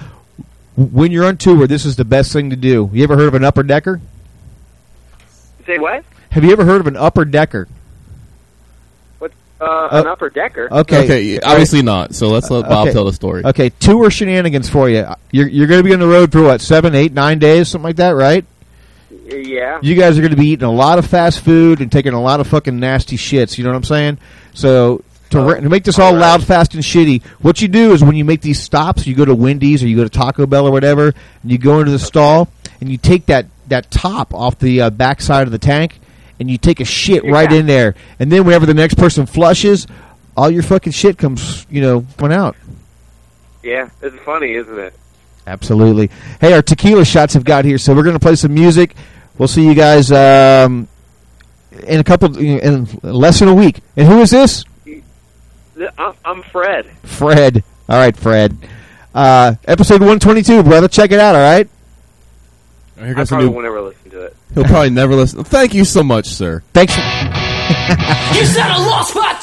when you're on tour, this is the best thing to do. You ever heard of an upper decker? Say what? Have you ever heard of an upper decker? What? Uh, Uh, an upper decker. Okay, Okay, obviously not. So let's let Bob Okay. tell the story. Okay, tour shenanigans for you. You're you're going to be on the road for what seven, eight, nine days, something like that, right? Yeah. You guys are going to be eating a lot of fast food and taking a lot of fucking nasty shits. You know what I'm saying? So to, Oh, ra- to make this all loud, fast, and shitty, what you do is when you make these stops, you go to Wendy's or you go to Taco Bell or whatever, and you go into the stall and you take that that top off the uh, back side of the tank and you take a shit right Yeah. in there, and then whenever the next person flushes, all your fucking shit comes, you know, going out. Yeah, it's funny, isn't it? Absolutely. Hey, our tequila shots have got here, so we're going to play some music. We'll see you guys um, in a couple, in less than a week. And who is this? I'm, I'm Fred. Fred. All right, Fred. Uh, episode 122, brother. Check it out, all right? Here I goes a probably new. won't ever listen to it. He'll probably never listen. Thank you so much, sir. Thanks. You said I lost my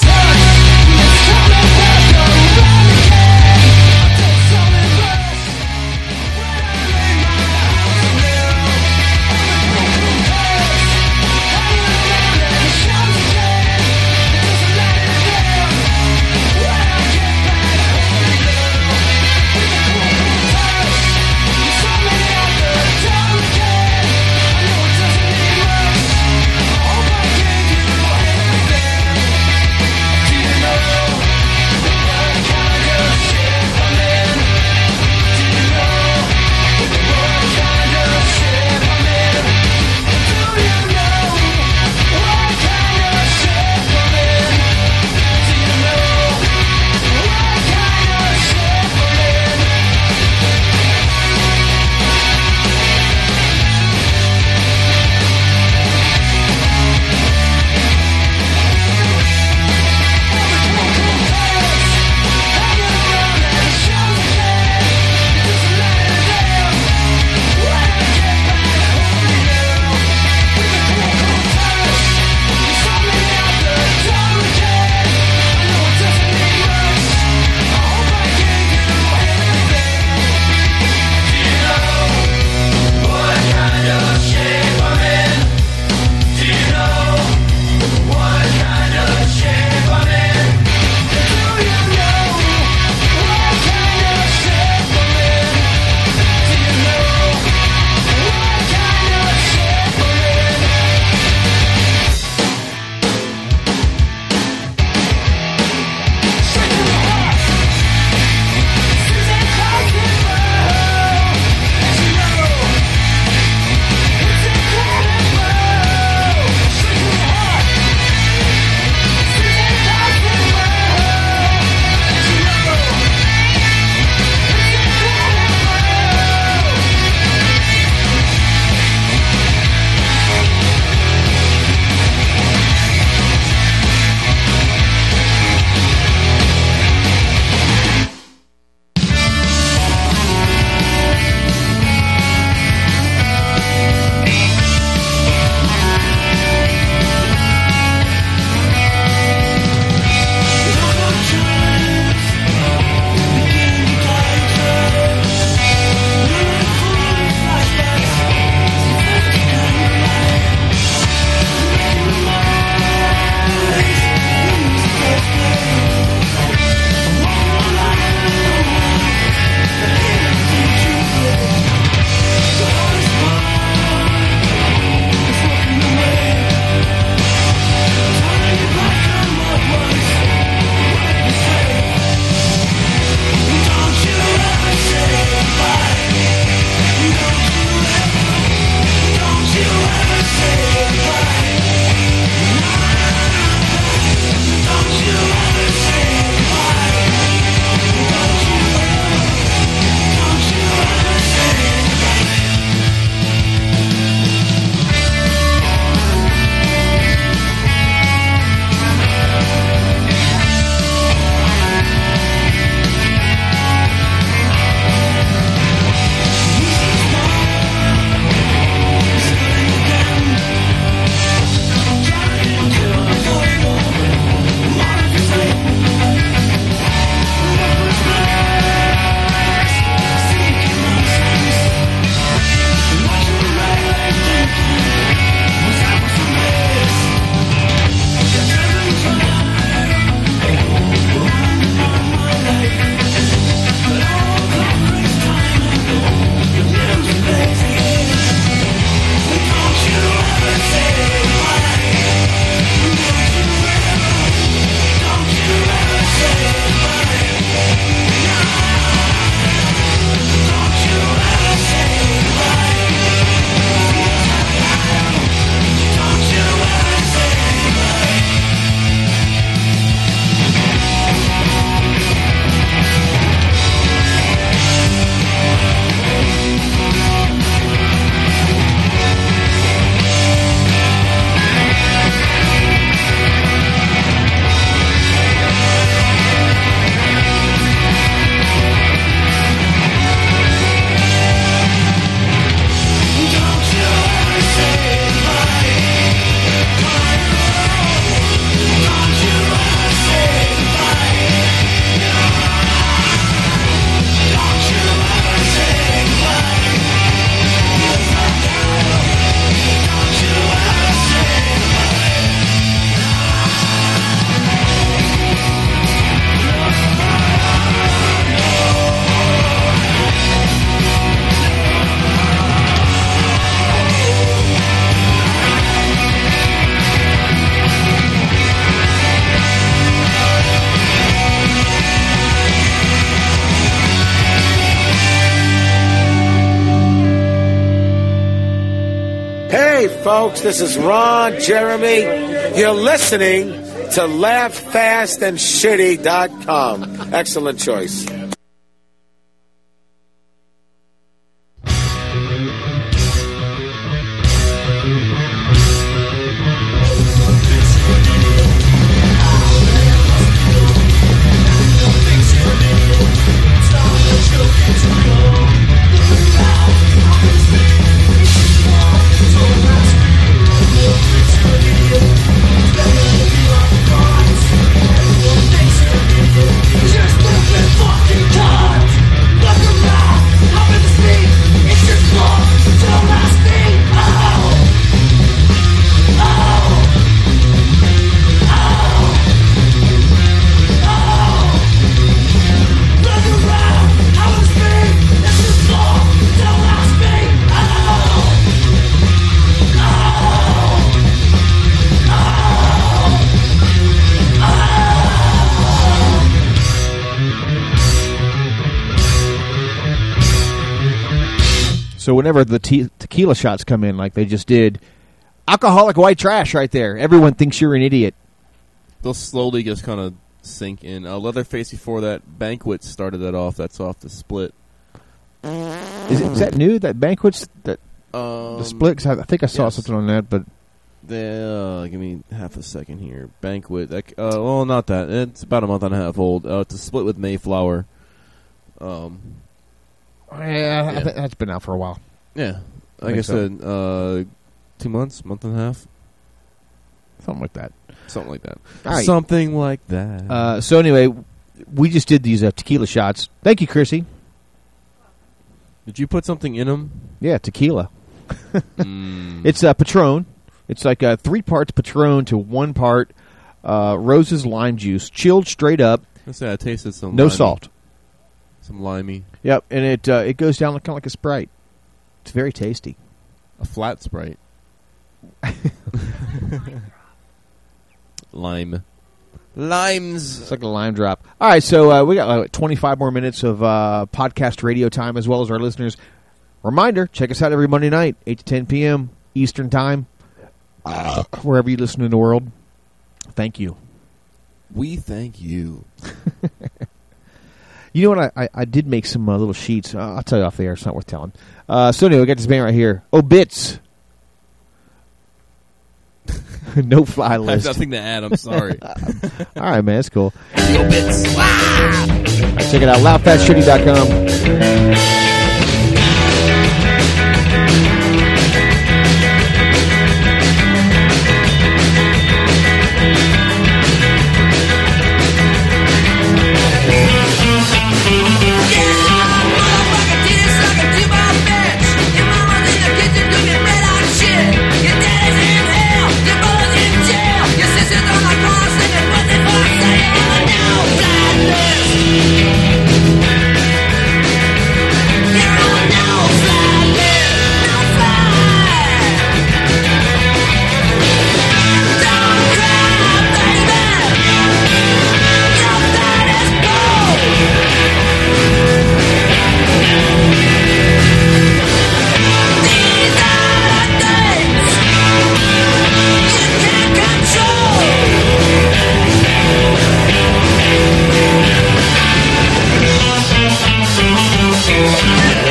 folks, this is Ron Jeremy. You're listening to LoudFastAndShitty.com. Excellent choice. So whenever the te- tequila shots come in, like they just did, alcoholic white trash right there. Everyone thinks you're an idiot. They'll slowly just kind of sink in. Uh, Leatherface before that, Banquet started that off. That's off the split. Is, it, is that new? That banquets that Um, the split? 'Cause I, I think I saw yes. something on that, but The, uh, give me half a second here. Banquet. That, uh, well, not that. It's about a month and a half old. Uh, it's a split with Mayflower. Um, yeah, I think that's been out for a while. yeah. I Like I so. uh, two months, month and a half, Something like that. something like that. Right. Something like that. Uh, so anyway, we just did these uh, tequila shots. Thank you, Chrissy. Did you put something in them? Yeah, tequila. Mm. It's uh, Patron. It's like uh, three parts Patron to one part uh, Rose's lime juice, chilled straight up, I say I tasted some. no limey. salt. Some limey. Yep, and it uh, it goes down like, kind of like a Sprite. It's very tasty. A flat sprite. Lime. Limes. It's like a lime drop. All right, so uh, we got like 25 more minutes of uh, podcast radio time as well as our listeners. Reminder, check us out every Monday night, 8 to 10 p.m. Eastern Time, uh, wherever you listen in the world. Thank you. We thank you. You know what? I, I, I did make some uh, little sheets. Uh, I'll tell you off the air. It's not worth telling. Uh, so anyway, we got this band right here. Obits. no fly I have list. nothing to add. I'm sorry. All right, man. That's cool. Check it out. Loudfastshitty.com. Yeah.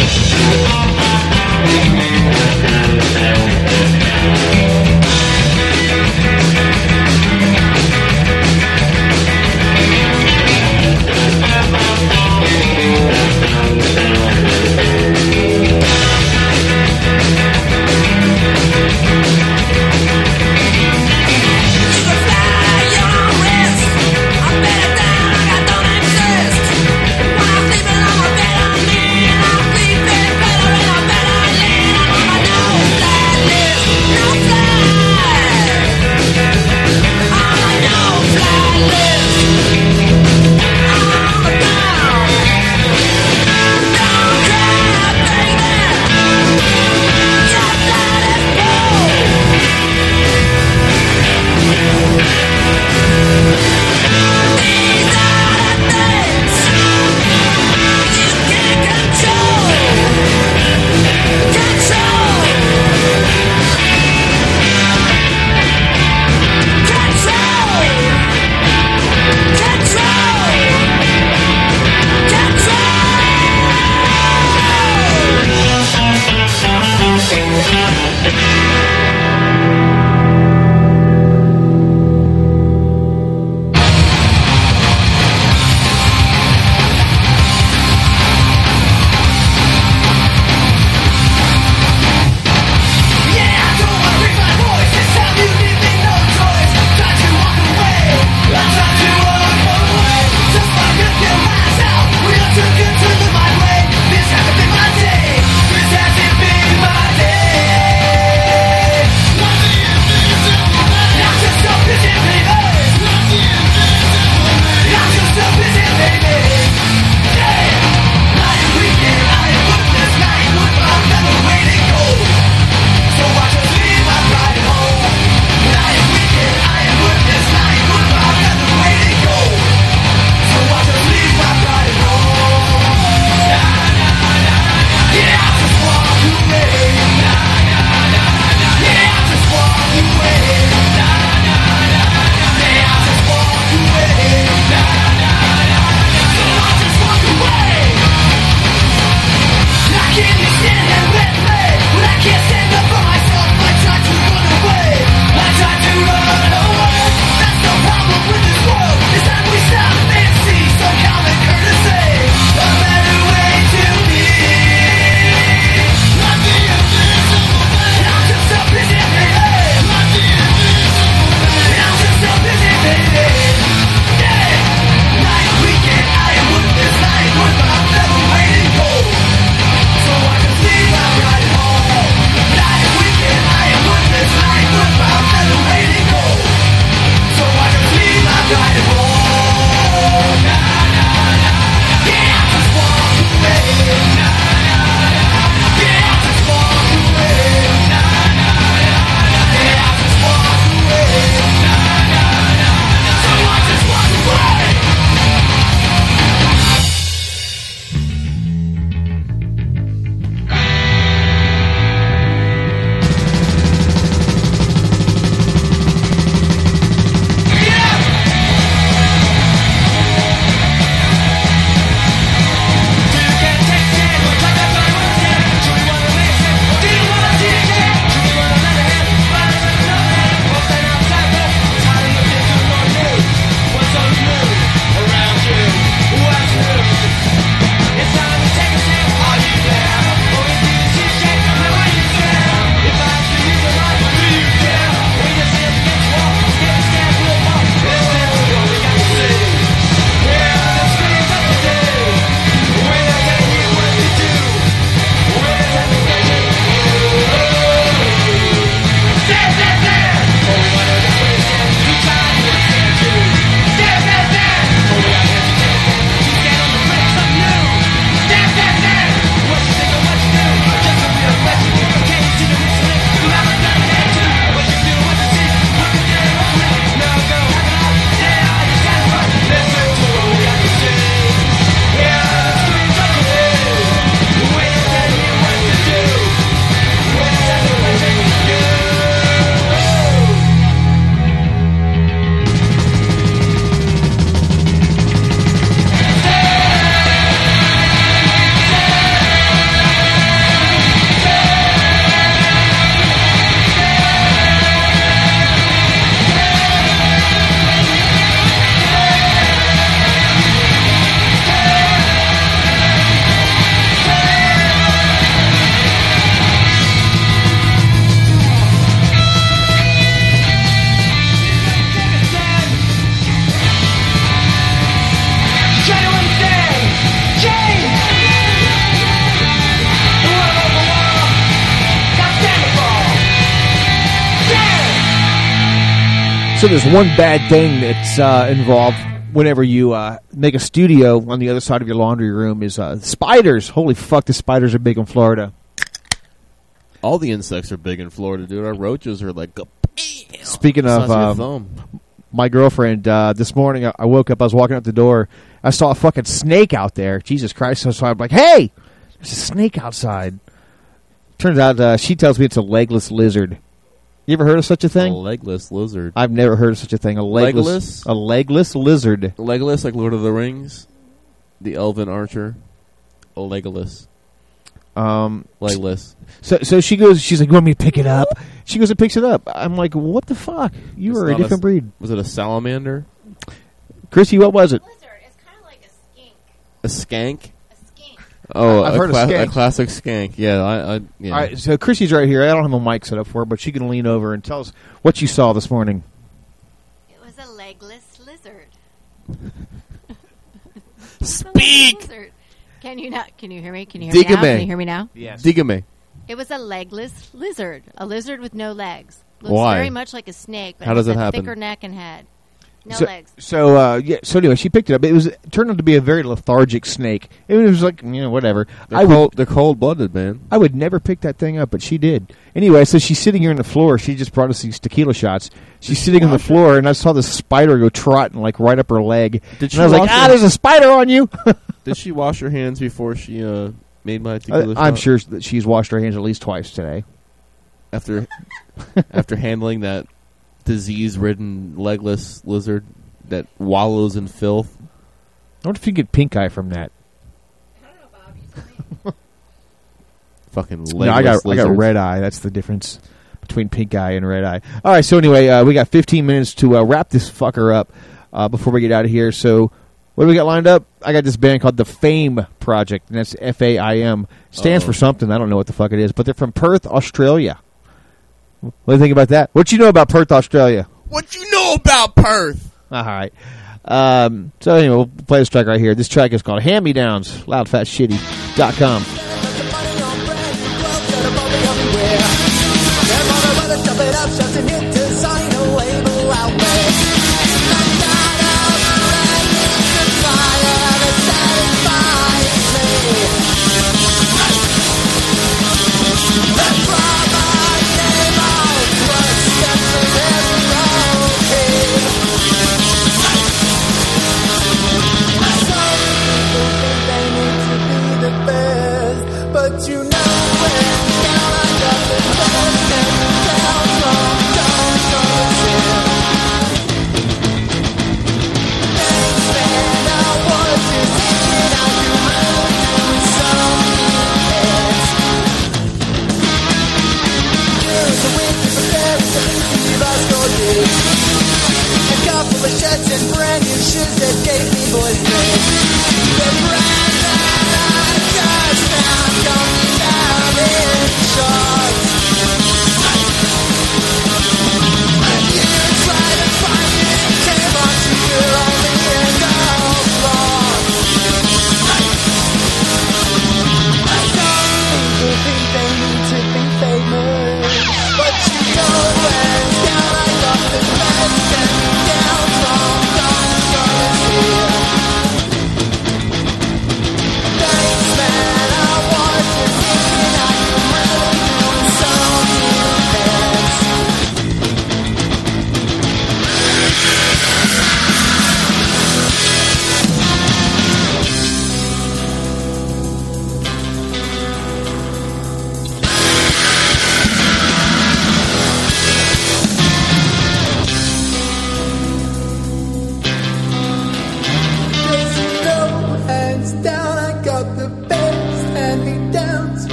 There's one bad thing that's uh, involved whenever you uh, make a studio on the other side of your laundry room is uh, spiders. Holy fuck, the spiders are big in Florida. All the insects are big in Florida, dude. Our roaches are like, Speaking of uh, my girlfriend, uh, this morning I- I woke up, I was walking out the door, I saw a fucking snake out there. Jesus Christ. So, so I'm like, hey, there's a snake outside. Turns out uh, she tells me it's a legless lizard. You ever heard of such a thing? A legless lizard. I've never heard of such a thing. A legless, Legless? a legless lizard. Legolas, like Lord of the Rings, the Elven Archer, Legolas. Um, Legless. So, so she goes. She's like, "You want me to pick it up?" She goes and picks it up. I'm like, "What the fuck? You It's are a not different breed." Was it a salamander? Chrissy, what was it? A skank? Oh, I've a, heard of cla- a classic skank. Yeah, I, I yeah. All right, so Chrissy's right here. I don't have a mic set up for her, but she can lean over and tell us what you saw this morning. It was a legless lizard. Speak. Lizard. Can you not? Can you hear me? Can you hear me now? Can you hear me now? Yes. Digame. It was a legless lizard. A lizard with no legs. Looks Why? very much like a snake, but How does it a happen? thicker neck and head. No so, legs. So uh, yeah. So anyway, she picked it up. It was it turned out to be a very lethargic snake. It was like you know whatever. They're I would cold. They're cold blooded, man. I would never pick that thing up, but she did. Anyway, so she's sitting here on the floor. She just brought us these tequila shots. She's sitting on the floor, and I saw this spider go trotting like right up her leg. Did and she I was like, "Ah, there's a spider on you." Did she wash her hands before she uh, made my I, tequila I'm sure that she's washed her hands at least twice today. after after handling that disease-ridden legless lizard that wallows in filth. I wonder if you get pink eye from that. Fucking legless No, I got I got red eye. That's the difference between pink eye and red eye. All right. So anyway, uh, we got 15 minutes to uh, wrap this fucker up uh, before we get out of here. So what do we got lined up? I got this band called the Fame Project, and that's F A I M. Stands Uh-oh. for something. I don't know what the fuck it is, but they're from Perth, Australia. What do you think about that? What you know about Perth, Australia? What you know about Perth? All right. Um, so anyway, we'll play this track right here. This track is called Hand Me Downs, loudfastshitty.com. gave me boys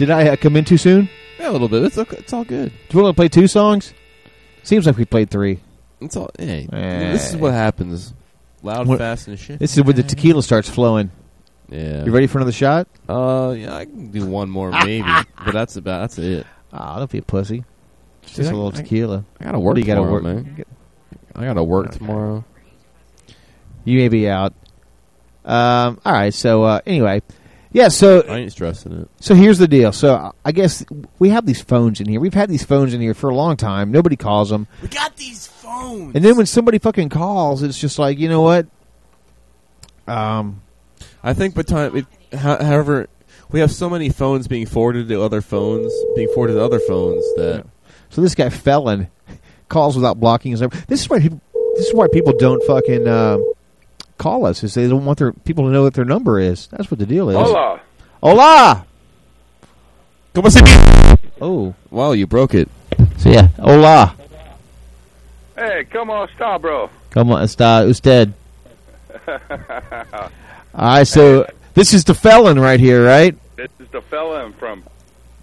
did I uh, come in too soon? Yeah, a little bit. It's okay. It's all good. Do we want to play two songs? Seems like we played three. It's all. Hey, Eh. this is what happens. Loud, What- fast, and shit. This is when the tequila starts flowing. Yeah. You ready for another shot? Uh, yeah, I can do one more maybe, but that's about that's it. Ah, don't be a pussy. Just I- a little tequila. I gotta work you gotta tomorrow, work? man. I gotta work tomorrow. You may be out. Um. All right. So uh, anyway, yeah. So I ain't stressing it. So here's the deal. So uh, I guess we have these phones in here. We've had these phones in here for a long time. Nobody calls them. We got these phones. And then when somebody fucking calls, it's just like, you know what? Um, I think by time, it, however, we have so many phones being forwarded to other phones, being forwarded to other phones that so this guy Felon calls without blocking his number. This is why people, this is why people don't fucking um call us. Is they don't want their people to know what their number is. That's what the deal is. Hola. Hola. Como se? Oh, wow, you broke it. So yeah, hola. Hey, come on, stop, bro. Come on, está usted. All right, so this is the Felon right here, right? This is the felon from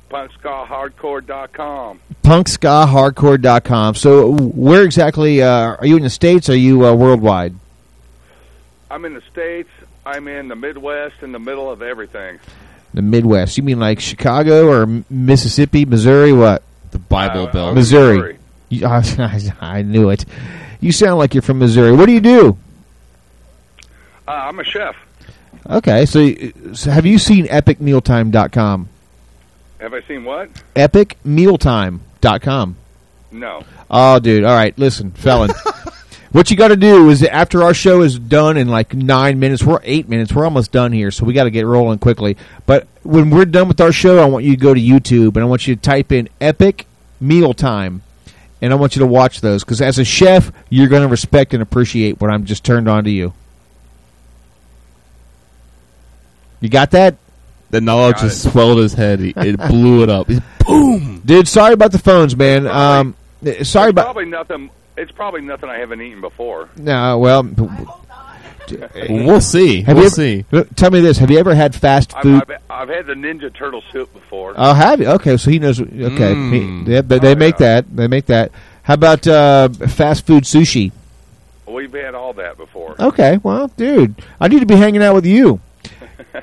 punkskahardcore.com. punkskahardcore.com. So where exactly uh, are you in the states? Or are you uh, worldwide? I'm in the States. I'm in the Midwest, in the middle of everything. The Midwest. You mean like Chicago or Mississippi, Missouri? What? The Bible Uh, Belt. Missouri. Missouri. I, knew it. You sound like you're from Missouri. What do you do? Uh, I'm a chef. Okay, so, so have you seen epicmealtime.com? Have I seen what? Epicmealtime.com. No. Oh, dude. All right, listen, felon. what you got to do is after our show is done in like nine minutes, we're eight minutes, we're almost done here, so we got to get rolling quickly. But when we're done with our show, I want you to go to YouTube and I want you to type in Epic Mealtime, and I want you to watch those because as a chef, you're going to respect and appreciate what I'm just turned on to you. You got that? The knowledge Got just swelled his head. He, it blew it up. He's- Boom. Dude, sorry about the phones, man. Um, sorry about probably nothing. It's probably nothing I haven't eaten before. no. Well, We'll see. Have we'll you see. ever, Tell me this: Have you ever had fast I've, food? I've, I've had the Ninja Turtle soup before. Oh, have you? Okay, so he knows. Okay, Mm. he, yeah, they, they make that. They make that. How about uh, fast food sushi? We've had all that before. Okay, well, dude, I need to be hanging out with you.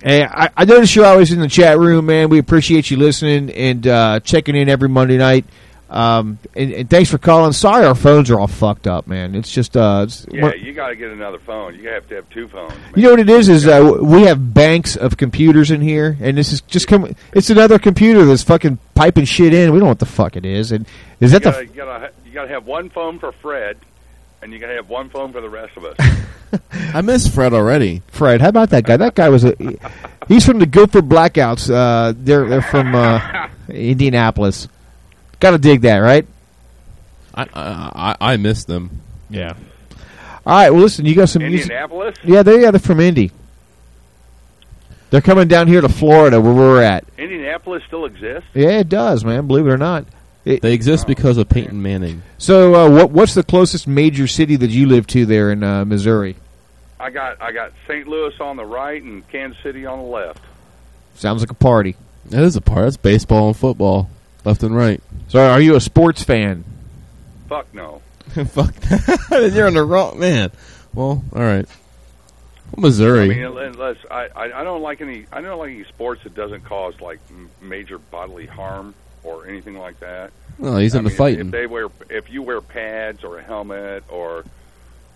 Hey, I, I noticed you're always in the chat room, man. We appreciate you listening and uh, checking in every Monday night. Um, and, and thanks for calling. Sorry, our phones are all fucked up, man. It's just uh, it's, yeah, you got to get another phone. You have to have two phones. man. You know what it is? Is uh, we have banks of computers in here, and this is just come. It's another computer that's fucking piping shit in. We don't know what the fuck it is. And is that you the? gotta, you gotta, you gotta have one phone for Fred, and you gotta have one phone for the rest of us. I miss Fred already. Fred, how about that guy? That guy was a. He's from the Guilford Blackouts. Uh, they're they're from uh, Indianapolis. Got to dig that, right? I, I I I miss them. Yeah. All right. Well, listen. You got some music. Indianapolis. Yeah, they yeah they're from Indy. They're coming down here to Florida, where we're at. Indianapolis still exists. Yeah, it does, man. Believe it or not, It- they exist because of Peyton Manning. So, uh, what what's the closest major city that you live to there in uh, Missouri? I got I got St. Louis on the right and Kansas City on the left. Sounds like a party. That is a party. That's baseball and football, left and right. So, are you a sports fan? Fuck no. Fuck that. You're on the wrong man. Well, all right. Missouri. I mean, unless I, I I don't like any I don't like any sports that doesn't cause like major bodily harm or anything like that. Well, he's I into mean, if- fighting. If they wear if you wear pads or a helmet or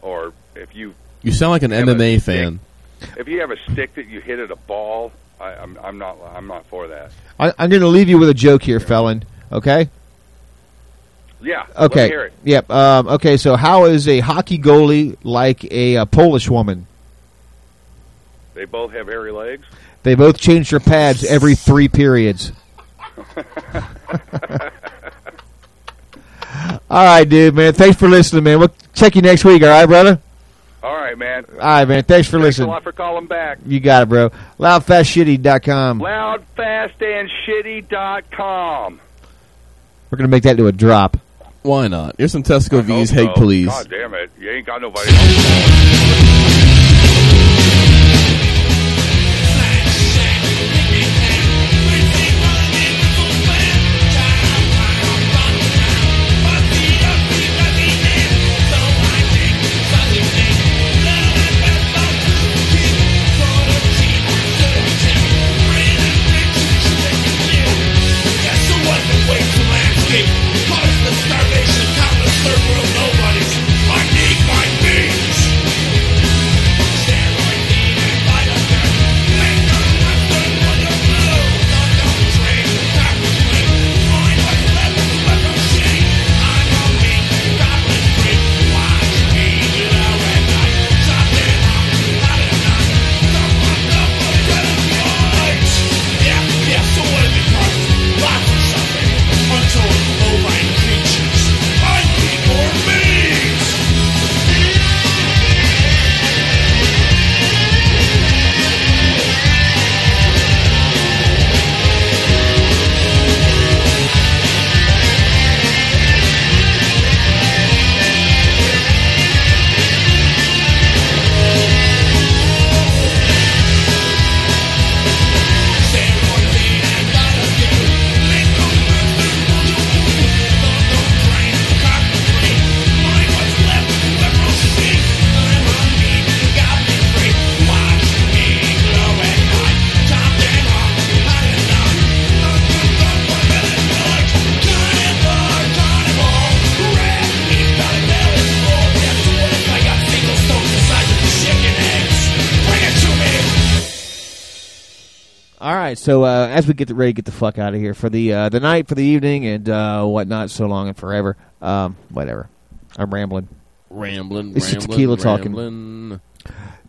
or if you you sound like an have a MMA stick- fan. if you have a stick that you hit at a ball, I, I'm I'm not I'm not for that. I, I'm going to leave you with a joke here, felon. Okay. Yeah. Okay. Yep. Um, okay. So, how is a hockey goalie like a, uh Polish woman? They both have hairy legs. They both change their pads every three periods. All right, dude, man. Thanks for listening, man. We'll check you next week. All right, brother. All right, man. All right, man. Thanks for Thanks a listening. lot for calling back. You got it, bro. Loudfastshitty.com. Loudfastandshitty.com. We're gonna make that into a drop. Why not? Here's some Tesco Vee's. Hope Hey, so. please. God damn it. You ain't got nobody as we get ready to get the fuck out of here for the uh, the night, for the evening, and uh, whatnot, so long and forever. Um, whatever. I'm rambling. Rambling, It's the rambling, tequila talking.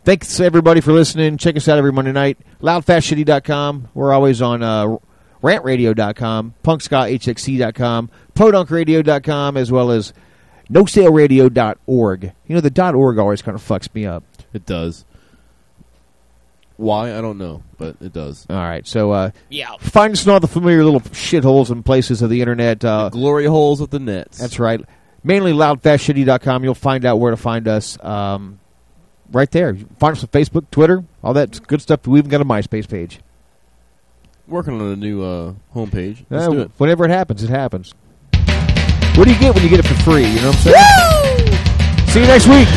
Thanks everybody for listening. Check us out every Monday night. Loudfastshitty.com. We're always on uh, rantradio.com, punkskahxc.com, podunkradio.com, as well as nosaleradio.org. You know, the dot .org always kind of fucks me up. It does. Why I don't know, but it does. All right, so uh, Yeah. find us in all the familiar little shitholes and places of the internet. Uh, Glory holes of the nets. That's right. Mainly loudfastshitty.com. You'll find out where to find us um, right there. Find us on Facebook, Twitter, all that good stuff. We even got a MySpace page. Working on a new uh, homepage. Let's Uh, do it. Whenever it happens, it happens. What do you get when you get it for free? You know what I'm saying? See you next week.